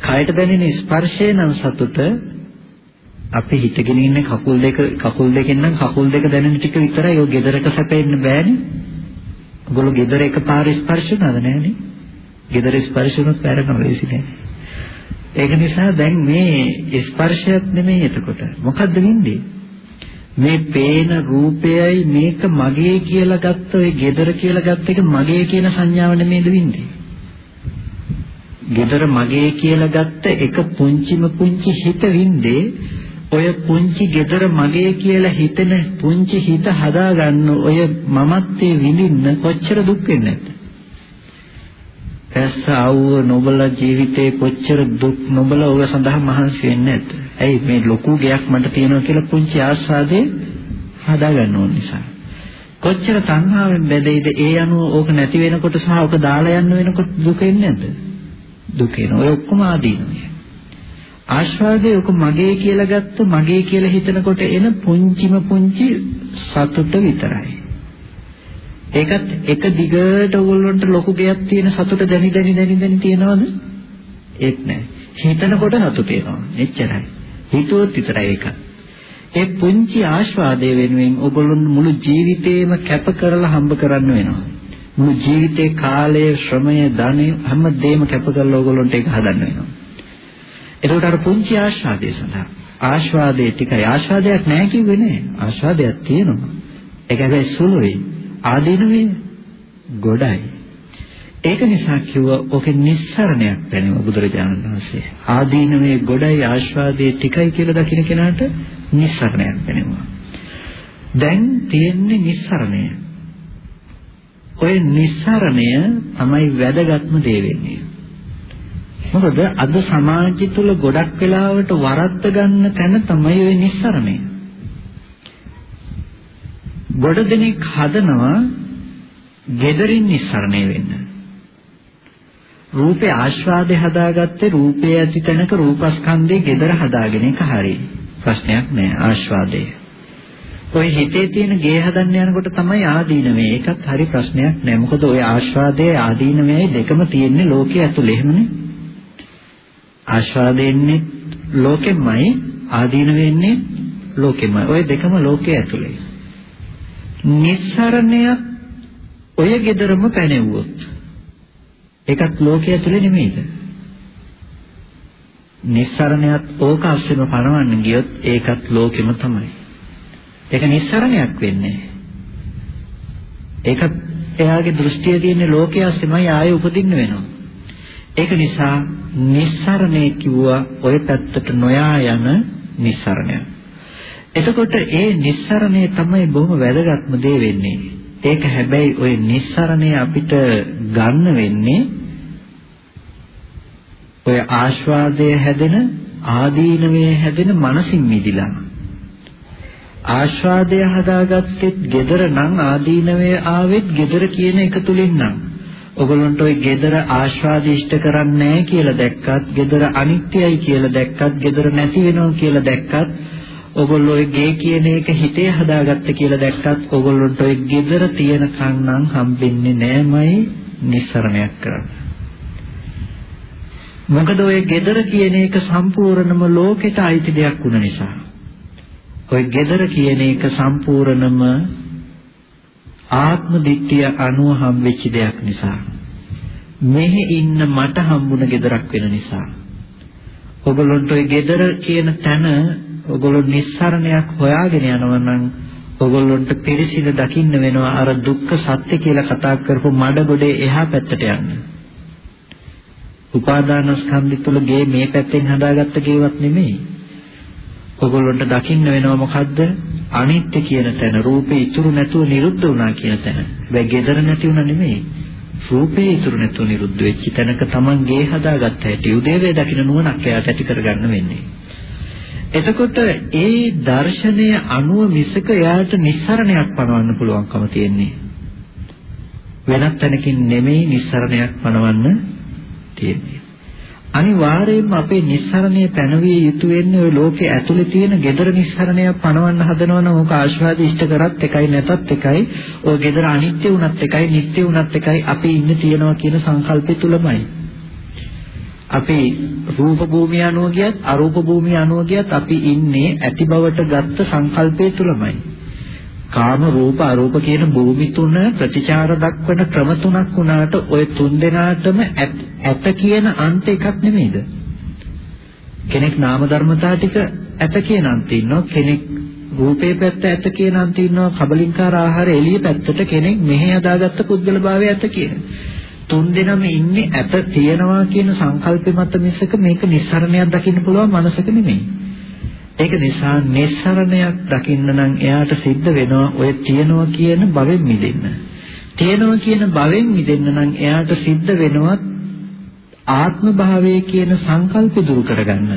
කයට දැනෙන ස්පර්ශය නම් සතුට අපි හිතගෙන ඉන්නේ කකුල් දෙක කකුල් දෙකෙන් නම් කකුල් දෙක දැනෙන ටික විතරයි ඔය gedaraක සැපෙන්න බෑනේ. ඔගොල්ලෝ gedara එකපාර ස්පර්ශ කරනවද නෑනේ? gedara ස්පර්ශ වුණොත් පැරනවා ලේසි නෑ. ඒක නිසා දැන් මේ ස්පර්ශයක් නෙමෙයි එතකොට. මොකද්ද වෙන්නේ? මේ පේන රූපයයි මේක මගේ කියලා ගත්ත ඔය gedara කියලා ගත්ත එක මගේ කියන සංඥාව නෙමෙයිද වෙන්නේ? gedara මගේ කියලා ගත්ත එක පුංචිම පුංචි හිත වින්දේ ඔය පුංචි gedara මගේ කියලා හිතෙන පුංචි හිත හදාගන්න ඔය මමත්වයේ විඳින්න කොච්චර දුක් වෙන්නේ නැද්ද? පැස්ස ආවුව නොබල ජීවිතේ කොච්චර දුක් නොබල ඔය සඳහා මහන්සි වෙන්නේ නැද්ද? ඇයි මේ ලොකු ගයක් මට තියෙනවා කියලා පුංචි ආස්වාදේ හදාගන්න ඕන නිසා. කොච්චර තණ්හාවෙන් බැඳෙයිද ඒ අනුව ඕක නැති වෙනකොට සහ ඕක දාලා යන්න වෙනකොට දුක එන්නේ නැද්ද? දුක එනවා. ඔය ඔක්කොම ආදීනමයි. ආස්වාදයේ ඔක මගේ කියලා ගත්ත මගේ කියලා හිතනකොට එන පුංචිම පුංචි සතුට විතරයි. ඒකත් එක දිගට ඕගොල්ලන්ට ලොකු ගයක් තියෙන සතුට දැනි දැනි දැනි දැනි තියෙනවද? ඒත් නෑ. හිතනකොට සතුට එනවා. එච්චරයි. හිතුවොත් විතරයි ඒක. ඒ පුංචි ආස්වාදයේ වෙනුවෙන් ඕගොල්ලන් මුළු ජීවිතේම කැප කරලා හම්බ කරන්න වෙනවා. මුළු ජීවිතේ කාලය, ශ්‍රමය, ධනය හැමදේම කැප කරලා ඕගොල්ලන්ට ඒක හදන්න වෙනවා. එතකොට අර පුංචි ආස්වාදයේ සඳහා ආස්වාදයේ ටිකයි ආස්වාදයක් නැහැ කිව්වේ නෑ. ආස්වාදයක් තියෙනවා. ඒක හැබැයි සුළුයි. ආදීනවේ ගොඩයි. ඒක නිසා කිව්වා ඔකේ නිස්සරණයක් පැනෙව බුදුරජාණන් වහන්සේ. ආදීනවේ ගොඩයි ආස්වාදයේ ටිකයි කියලා දකින්න කෙනාට නිස්සරණයක් පැනෙවුවා. දැන් තියෙන්නේ නිස්සරණය. ඔය නිස්සරණය තමයි වැදගත්ම දේ වෙන්නේ. මොකද අද සමාජය තුල ගොඩක් වෙලාවට වරද්ද ගන්න තැන තමයි ওই නිස්සරණය. ගොඩ දෙනෙක් හදනවා gederin නිස්සරණය වෙන්න. රූපේ ආස්වාදේ හදාගත්තේ රූපේ ඇති තැනක රූපස්කන්ධේ gedara හදාගෙන එක හරියි. ප්‍රශ්නයක් නෑ ආස්වාදේ. ඔය හිතේ තියෙන ගේ හදන්න යනකොට තමයි ආදීනමේ. ඒකත් හරි ප්‍රශ්නයක් නෑ. මොකද ඔය ආස්වාදයේ ආදීනමේ දෙකම තියෙන්නේ ලෝකයේ ඇතුලේ. එහෙමනේ. ආස්වාදෙන්නේ ලෝකෙමයි ආදීන වෙන්නේ ලෝකෙමයි. ওই දෙකම ලෝකයේ ඇතුලේ. නිස්සරණයක් ඔය gederම පැනෙව්වොත් ඒකත් ලෝකයේ ඇතුලේ නෙමෙයිද? නිස්සරණයත් ඕක අස්සෙම පනවන්න ගියොත් ඒකත් ලෝකෙම තමයි. ඒක නිස්සරණයක් වෙන්නේ. ඒකත් එයාගේ දෘෂ්ටිය තියෙන ලෝකයේ අස්සෙමයි ආයෙ උපදින්න වෙනවා. ඒක නිසා නිස්සරණේ කිව්වා ඔය පැත්තට නොයා යන නිස්සරණය. එතකොට ඒ නිස්සරණේ තමයි බොහොම වැදගත්ම දේ වෙන්නේ. ඒක හැබැයි ওই නිස්සරණය අපිට ගන්න වෙන්නේ ඔය ආස්වාදය හැදෙන ආදීනවේ හැදෙන මනසින් මිදිලා ආස්වාදය හදාගත්තෙත් gedara නම් ආදීනවේ ආවෙත් gedara කියන එක තුලින් නම් ඔගලන්ට ওই gedara ආස්වාද ඉෂ්ට කරන්නේ නැහැ කියලා දැක්කත් gedara අනිත්‍යයි කියලා දැක්කත් gedara නැති වෙනවා කියලා දැක්කත් ඔගොල්ලෝ ඔය ගේ කියන එක හිතේ හදාගත්ත කියලා දැක්කත් ඔගොල්ලන්ට ඔය gedara තියෙනකන් නම් හම්බෙන්නේ නෑමයි නිස්සරණයක් කරන්න. මොකද ඔය gedara කියන එක සම්පූර්ණම ලෝකෙට අයිති දෙයක් වුණ නිසා. ඔය gedara කියන එක සම්පූර්ණම ආත්ම දිට්ඨිය අනුව හම්බෙච්ච දෙයක් නිසා. මෙහි ඉන්න මට හම්බුණ gedarak වෙන නිසා. ඔගොල්ලන්ට ওই gedara කියන තැන ඔගොල්ලෝ නිස්සරණයක් හොයාගෙන යනවා නම් ඔගොල්ලන්ට පිරිසිදු දකින්න වෙනවා අර දුක්ඛ සත්‍ය කියලා කතා කරපු මඩ ගොඩේ එහා පැත්තට යන්න. උපාදානස්කන්ධය තුල ගේ මේ පැත්තෙන් හදාගත්ත ගේවත් නෙමෙයි. ඔගොල්ලන්ට දකින්න වෙනවා මොකද්ද? අනිත්‍ය කියන තැන රූපේ ඉතුරු නැතුව නිරුද්ධ වුණා කියන තැන. හැබැයි gedara නැති වුණා නෙමෙයි. රූපේ ඉතුරු නැතුව නිරුද්ධ වෙච්ච තැනක Taman ගේ හදාගත්ත හැටි උදේවේ දකින්න නුවණක් එයාට ඇති කරගන්න වෙන්නේ. එතකොට ඒ දර්ශනය අනුව මිසක එයාට නිස්සරණයක් පනවන්න පුළුවන්කම තියෙන්නේ. වෙනත් තැනකින් නෙමෙයි නිස්සරණයක් පනවන්න තියෙන්නේ. අනිවාර්යයෙන්ම අපේ නිස්සරණය පැනවිය යුතු වෙන්නේ ওই ලෝකයේ ඇතුලේ තියෙන gedara නිස්සරණයක් පනවන්න හදනවා නම් ඕක ආශාද ඉෂ්ට කරත් එකයි නැතත් එකයි. ওই gedara අනිත්‍ය වුණත් එකයි, නිට්ටය වුණත් එකයි අපි ඉන්නේ තියනවා කියන සංකල්පය තුලමයි. අපි රූප භූමිය අනුව ගියත් අරූප භූමිය අනුව ගියත් අපි ඉන්නේ ඇති බවට ගත්ත සංකල්පය තුලමයි. කාම රූප අරූප කියන භූමි තුන ප්‍රතිචාර දක්වන ක්‍රම තුනක් වුණාට ওই තුන් දෙනාටම ඇත කියන අන්ත එකක් නෙමෙයිද? කෙනෙක් නාම ධර්මතා ටික ඇත කියන අන්ත ඉන්නවා කෙනෙක් රූපේ පැත්ත ඇත කියන අන්ත ඉන්නවා කබලින්කාර ආහාර එළිය පැත්තට කෙනෙක් මෙහි හදාගත්ත පුද්ගල භාවය ඇත කියන. තුන් දෙනාම ඉන්නේ ඇත තියනවා කියන සංකල්පෙ මත මිසක මේක නිස්සරණයක් දකින්න පුළුවන් මනසක නෙමෙයි. ඒක නිසා නිස්සරණයක් දකින්න නම් එයාට සිද්ධ වෙනවා ඔය තියනවා කියන භවෙන් මිදෙන්න. තියනවා කියන භවෙන් මිදෙන්න නම් එයාට සිද්ධ වෙනවා ආත්ම භාවයේ කියන සංකල්ප දුරු කරගන්න.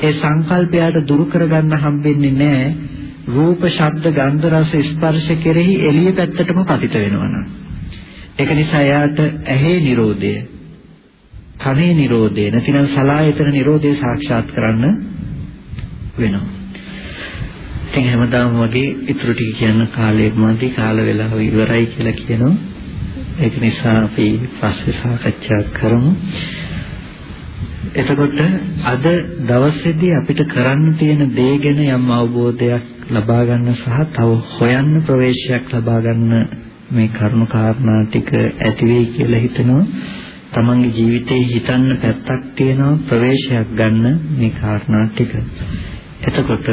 ඒ සංකල්පයට දුරු කරගන්න හම්බෙන්නේ නැහැ. රූප, ශබ්ද, ගන්ධ, රස, ස්පර්ශ කෙරෙහි එළිය පැත්තටම පතිත වෙනවනම්. ඒක නිසා එයාට ඇහි Nirodhaය, කනේ Nirodhaය, නැතිනම් සලායතන Nirodhaය සාක්ෂාත් කරන්න වෙනවා. ඉතින් හැමදාම වගේ ඊටු ටික කියන කාලේ මන්ති කාල වේලාව ඉවරයි කියලා කියනවා. ඒක නිසා අපි පස්සේ සාකච්ඡා කරමු. එතකොට අද දවසේදී අපිට කරන්න තියෙන දේ ගැන යම් අවබෝධයක් ලබා ගන්න සහ තව හොයන්න ප්‍රවේශයක් ලබා ගන්න මේ කරුණු කාරණා ටික ඇති වෙයි කියලා හිතනවා. තමන්ගේ ජීවිතේ හිතන්න පැත්තක් තියෙනවා ප්‍රවේශයක් ගන්න මේ කාරණා ටික. එතකොට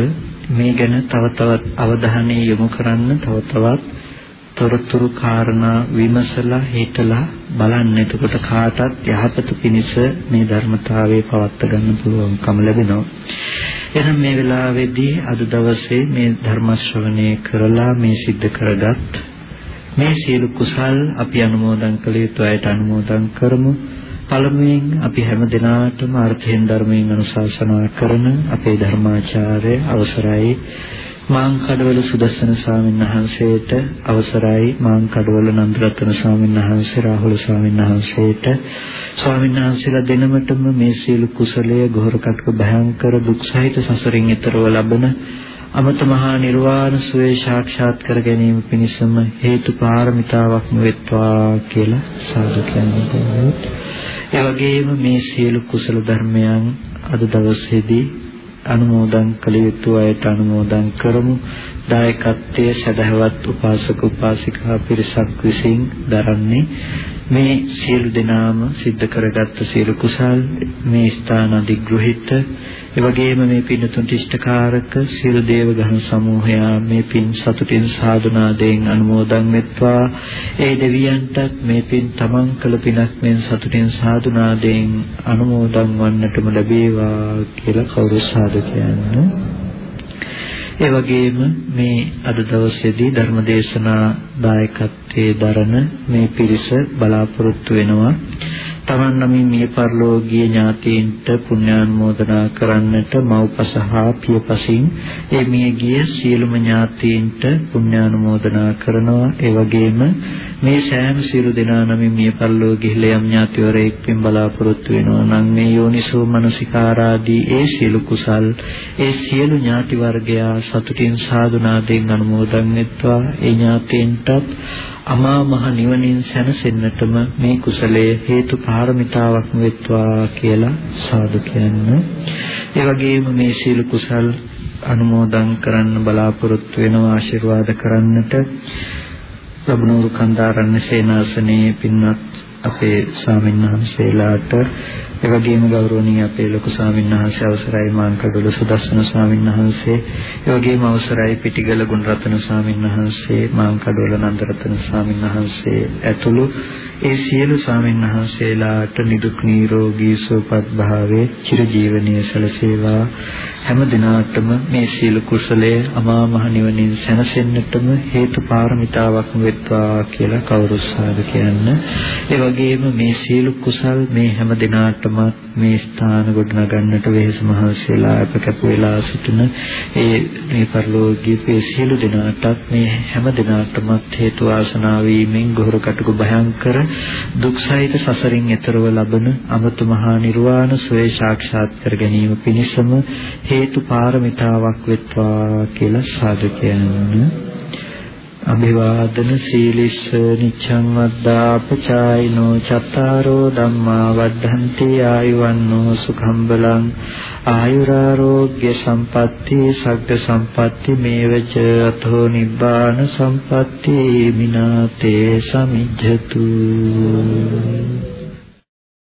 මේ ගැන තව තවත් අවධානය යොමු කරන්න තව තවත් තොරතුරු කාරණා විමසලා හිතලා බලන්න. එතකොට කාටත් යහපත පිණිස මේ ධර්මතාවය පවත්වා ගන්න පුළුවන්කම ලැබෙනවා. එහෙනම් මේ වෙලාවේදී අද දවසේ මේ ධර්ම ශ්‍රවණය කරලා මේ සිද්ධ කරගත් මේ සියලු කුසල් අපි අනුමෝදන් කළ යුතු අයට අනුමෝදන් කරමු. පළමුවෙන් අපි හැම දිනාටම අර්ථයෙන් ධර්මයෙන් අනුශාසනා කරන අපේ ධර්මාචාර්ය අවසරයි මාංකඩවල සුදස්සන ස්වාමීන් වහන්සේට අවසරයි මාංකඩවල නන්දරත්න ස්වාමීන් වහන්සේ රාහුල ස්වාමීන් වහන්සේට ස්වාමීන් වහන්සේලා දෙනමතම මේ සීල කුසලයේ ගොහර කටක භයංකර දුක් සහිත සසරින් ඈතරව ලබන අමත මහා නිර්වාණ සුවේ සාක්ෂාත් කර ගැනීම පිණිසම හේතු පාරමිතාවක්ම වෙත්වා කියලා සාදු කියන්නේ. ඒ වගේම මේ සියලු කුසල ධර්මයන් අද දවසේදී අනුමෝදන් කළ යුතු අයට අනුමෝදන් කරමු. දායකත්වයේ සදහවත් උපාසක උපාසිකා පිරිසක් විසින් දරන්නේ මේ සියලු දෙනාම සිද්ධ කරගත්ත සියලු කුසල් මේ ස්ථාන අධිග්‍රහිත ඒ වගේම මේ පින්නතුන් ටිෂ්ඨකාරක සියලු දේව ගණ සමූහයා මේ පින් සතුටින් සාදුනාදයෙන් අනුමෝදන් වෙත්වා. ඒ දෙවියන්ටත් මේ පින් තමන් කළ පිනක් මෙන් සතුටින් සාදුනාදයෙන් අනුමෝදන් වන්නටම ලැබේවා කියලා කවුරු සාදු කියන්නේ ඒ වගේම මේ අද දවසේදී ධර්මදේශනා දායකත්වයේ දරන මේ පිරිස බලාපොරොත්තු වෙනවා. තමන් නමින් මිය පරලෝකීය ඥාතීන්ට පුණ්‍යානුමෝදනා කරන්නට මව්පස හා පියපසින් ඒ මියගිය සියලුම ඥාතීන්ට පුණ්‍යානුමෝදනා කරනවා. ඒ වගේම මේ සෑම සියලු දෙනා නමින් මිය පරලෝක ගිහිලා යම් ඥාතිවරයෙක් පින් බලාපොරොත්තු වෙනවා නම් මේ යෝනිසෝ මනසිකාරාදී ඒ සියලු කුසල් ඒ සියලු ඥාති වර්ගයා සතුටින් සාදුනාදෙන් අනුමෝදන් වෙත්වා ඒ ඥාතීන්ටත් අමා මහ නිවනින් සැනසෙන්නටම මේ කුසලයේ හේතු පාරමිතාවක් වෙත්වා කියලා සාදු කියන්න. ඒ වගේම මේ සීල කුසල් අනුමෝදන් කරන්න බලාපොරොත්තු වෙනවා ආශිර්වාද කරන්නට ප්‍රබුණුරු කන්දාරන්න සේනාසනයේ පින්වත් අපේ ස්වාමීන් වහන්සේලාට ඒ වගේම ගෞරවනීය අපේ ලොකු ස්වාමීන් වහන්සේ අවසරයි මාංකඩොළ සුදස්සන ස්වාමීන් වහන්සේ. ඒ වගේම අවසරයි පිටිගල ගුණරත්න ස්වාමීන් වහන්සේ මාංකඩොළ නන්දරත්න ස්වාමීන් වහන්සේ ඇතුළු. ඒ සියලු ස්වාමීන් වහන්සේලාට නිදුක් නිරෝගී සුවපත් භාවයේ චිරජීවනයේ සැලසේවා. හැම දිනාටම මේ සීල කුසලයේ අමා මහ නිවනින් සැනසෙන්නටම හේතු පාරමිතාවක් වෙත්වා කියලා කවුරු සාදු කියන්න. ඒ වගේම මේ සීල කුසල් මේ හැම දිනාටම මේ ස්ථාන ගොඩනගන්නට වෙහෙස මහන්සියලා අපකපු වෙලා සිටින ඒ මේ පරිලෝකීය සියලු දිනාටත් මේ හැම දිනාටම හේතු වාසනා වීමෙන් ගොහර කටක භයංකර දුක් සහිත සසරින් එතරව ලබන අමතු මහා නිර්වාණ සෝය සාක්ෂාත් කර ගැනීම පිණිසම හේතු පාරමිතාවක් වෙත්වා කියලා සාදු කියන්නේ අභිවාදන සීලිස්ස නිච්ඡං වද්දාපචායිනෝ චත්තාරෝ ධම්මා වද්ධන්ති ආයුවන්නෝ සුඛං බලං ආයුරාෝග්‍ය සම්පatti සග්ග සම්පatti මේවච අතෝ නිබ්බාන සම්පatti මිනාතේ සමිජ්ජතු